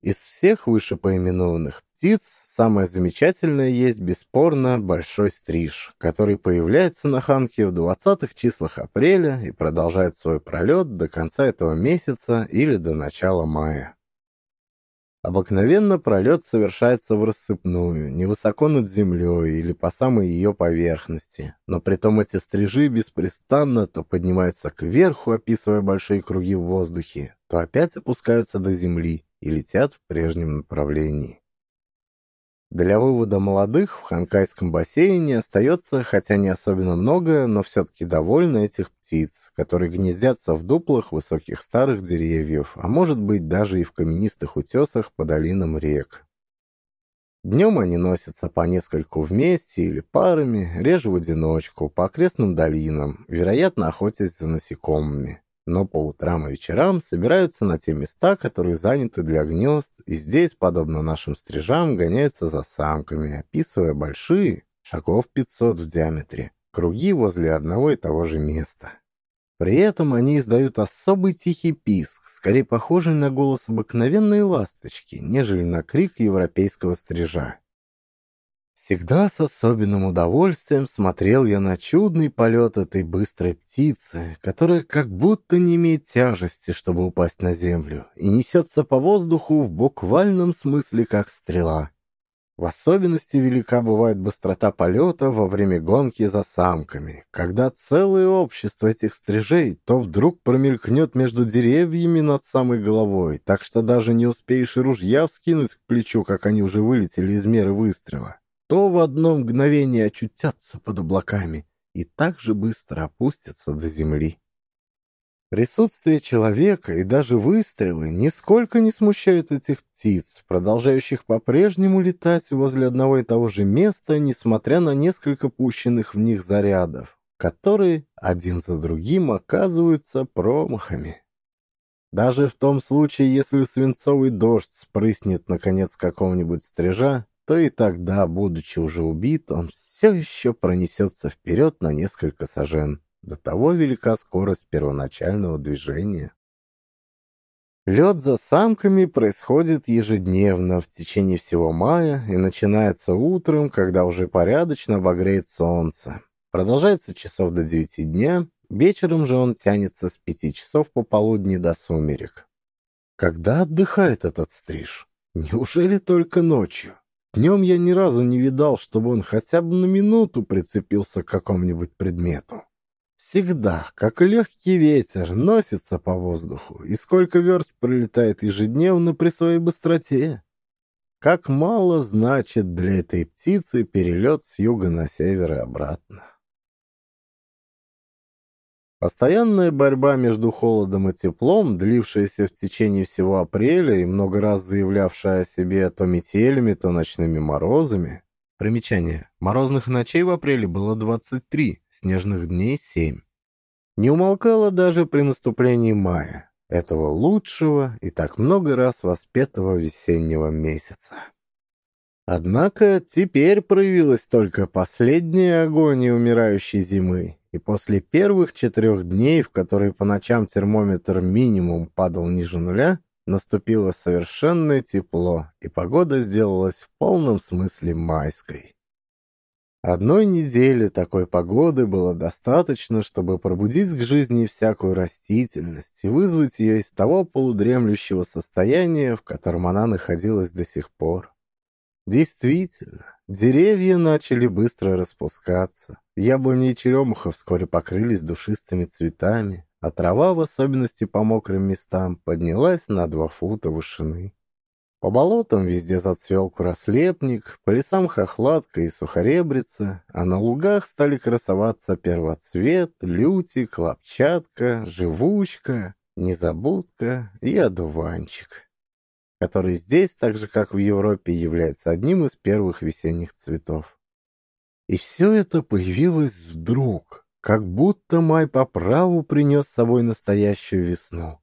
Из всех вышепоименованных птиц самое замечательное есть, бесспорно, большой стриж, который появляется на Ханке в 20-х числах апреля и продолжает свой пролет до конца этого месяца или до начала мая. Обыкновенно пролет совершается в рассыпную, невысоко над землей или по самой ее поверхности, но притом эти стрижи беспрестанно то поднимаются кверху, описывая большие круги в воздухе, то опять опускаются до земли и летят в прежнем направлении. Для вывода молодых в Ханкайском бассейне остается, хотя не особенно много, но все-таки довольно этих птиц, которые гнездятся в дуплах высоких старых деревьев, а может быть даже и в каменистых утесах по долинам рек. Днем они носятся по нескольку вместе или парами, реже в одиночку, по окрестным долинам, вероятно, охотясь за насекомыми но по утрам и вечерам собираются на те места, которые заняты для гнезд, и здесь, подобно нашим стрижам, гоняются за самками, описывая большие, шагов 500 в диаметре, круги возле одного и того же места. При этом они издают особый тихий писк, скорее похожий на голос обыкновенной ласточки, нежели на крик европейского стрижа. Всегда с особенным удовольствием смотрел я на чудный полет этой быстрой птицы, которая как будто не имеет тяжести, чтобы упасть на землю, и несется по воздуху в буквальном смысле как стрела. В особенности велика бывает быстрота полета во время гонки за самками, когда целое общество этих стрижей то вдруг промелькнет между деревьями над самой головой, так что даже не успеешь и ружья вскинуть к плечу, как они уже вылетели из меры выстрела то в одно мгновение очутятся под облаками и так же быстро опустятся до земли. Присутствие человека и даже выстрелы нисколько не смущают этих птиц, продолжающих по-прежнему летать возле одного и того же места, несмотря на несколько пущенных в них зарядов, которые один за другим оказываются промахами. Даже в том случае, если свинцовый дождь спрыснет наконец какого-нибудь стрижа, то и тогда, будучи уже убит, он все еще пронесется вперед на несколько сажен. До того велика скорость первоначального движения. Лед за самками происходит ежедневно в течение всего мая и начинается утром, когда уже порядочно обогреет солнце. Продолжается часов до девяти дня, вечером же он тянется с пяти часов пополудни до сумерек. Когда отдыхает этот стриж? Неужели только ночью? Днем я ни разу не видал, чтобы он хотя бы на минуту прицепился к какому-нибудь предмету. Всегда, как легкий ветер, носится по воздуху, и сколько верст пролетает ежедневно при своей быстроте. Как мало значит для этой птицы перелет с юга на север и обратно. Постоянная борьба между холодом и теплом, длившаяся в течение всего апреля и много раз заявлявшая о себе то метелями, то ночными морозами. Примечание. Морозных ночей в апреле было 23, снежных дней 7. Не умолкала даже при наступлении мая, этого лучшего и так много раз воспетого весеннего месяца. Однако теперь проявилась только последняя агония умирающей зимы, и после первых четырех дней, в которые по ночам термометр минимум падал ниже нуля, наступило совершенное тепло, и погода сделалась в полном смысле майской. Одной недели такой погоды было достаточно, чтобы пробудить к жизни всякую растительность и вызвать ее из того полудремлющего состояния, в котором она находилась до сих пор. Действительно, деревья начали быстро распускаться. Яблони и черемуха вскоре покрылись душистыми цветами, а трава, в особенности по мокрым местам, поднялась на два фута вышины. По болотам везде зацвел курослепник, по лесам хохлатка и сухоребрица, а на лугах стали красоваться первоцвет, лютик, хлопчатка, живучка, незабудка и одуванчик который здесь, так же как в Европе, является одним из первых весенних цветов. И все это появилось вдруг, как будто май по праву принес с собой настоящую весну.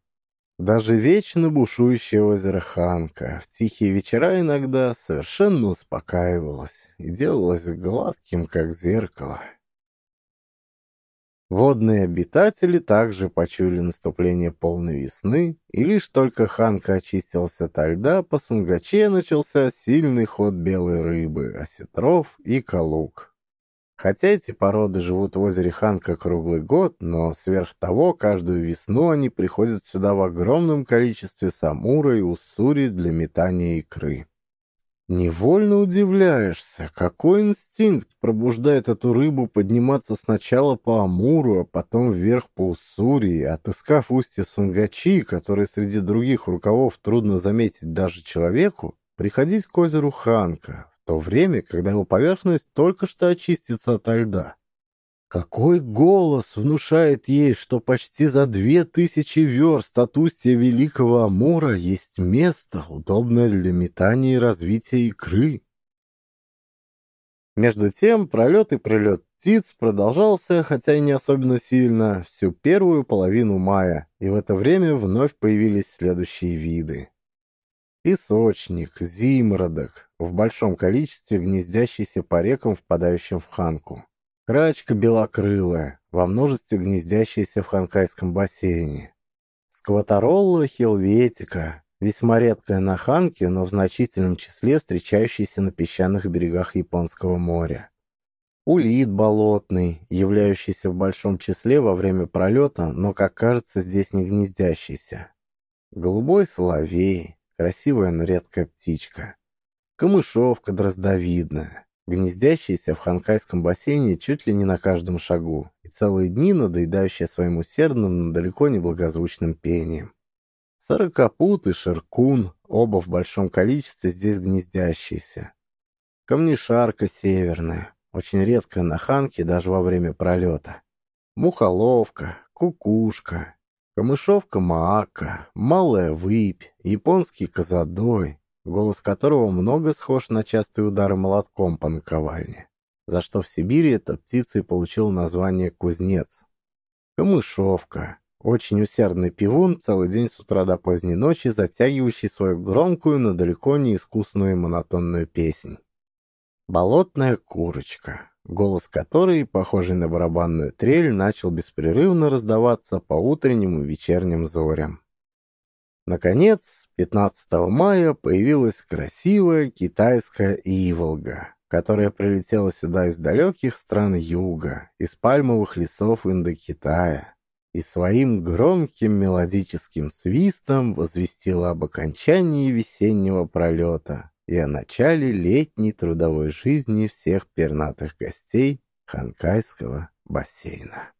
Даже вечно бушующее озеро Ханка в тихие вечера иногда совершенно успокаивалось и делалось гладким, как зеркало. Водные обитатели также почуяли наступление полной весны, и лишь только Ханка очистился от льда, по Сунгаче начался сильный ход белой рыбы, осетров и калук. Хотя эти породы живут в озере Ханка круглый год, но сверх того, каждую весну они приходят сюда в огромном количестве самура и уссури для метания икры. Невольно удивляешься, какой инстинкт пробуждает эту рыбу подниматься сначала по Амуру, а потом вверх по Уссурии, отыскав устье Сунгачи, который среди других рукавов трудно заметить даже человеку, приходить к озеру Ханка, то время, когда его поверхность только что очистится от льда. Какой голос внушает ей, что почти за две тысячи верст от устья Великого Амура есть место, удобное для метания и развития икры? Между тем, пролет и прилет птиц продолжался, хотя и не особенно сильно, всю первую половину мая, и в это время вновь появились следующие виды. Песочник, зимородок, в большом количестве гнездящийся по рекам, впадающим в Ханку. Крачка белокрылая, во множестве гнездящаяся в ханкайском бассейне. Скваторолла хелветика, весьма редкая на Ханке, но в значительном числе встречающаяся на песчаных берегах Японского моря. Улит болотный, являющийся в большом числе во время пролета, но, как кажется, здесь не гнездящийся. Голубой соловей, красивая, но редкая птичка. Камышовка дроздовидная гнездящаяся в ханкайском бассейне чуть ли не на каждом шагу, и целые дни надоедающая своим усердным, но далеко не благозвучным пением. Сорокопут и ширкун, оба в большом количестве здесь гнездящиеся. Камнешарка северная, очень редкая на ханке даже во время пролета. Мухоловка, кукушка, камышовка маака, малая выпь, японский козадой, голос которого много схож на частые удары молотком по наковальне, за что в Сибири эта птица и получила название кузнец. Камышовка. Очень усердный пивун, целый день с утра до поздней ночи, затягивающий свою громкую, но далеко не искусную монотонную песнь. Болотная курочка, голос которой, похожий на барабанную трель, начал беспрерывно раздаваться по утренним и вечерним зорям. Наконец, 15 мая появилась красивая китайская иволга, которая прилетела сюда из далеких стран юга, из пальмовых лесов Индокитая, и своим громким мелодическим свистом возвестила об окончании весеннего пролета и о начале летней трудовой жизни всех пернатых гостей Ханкайского бассейна.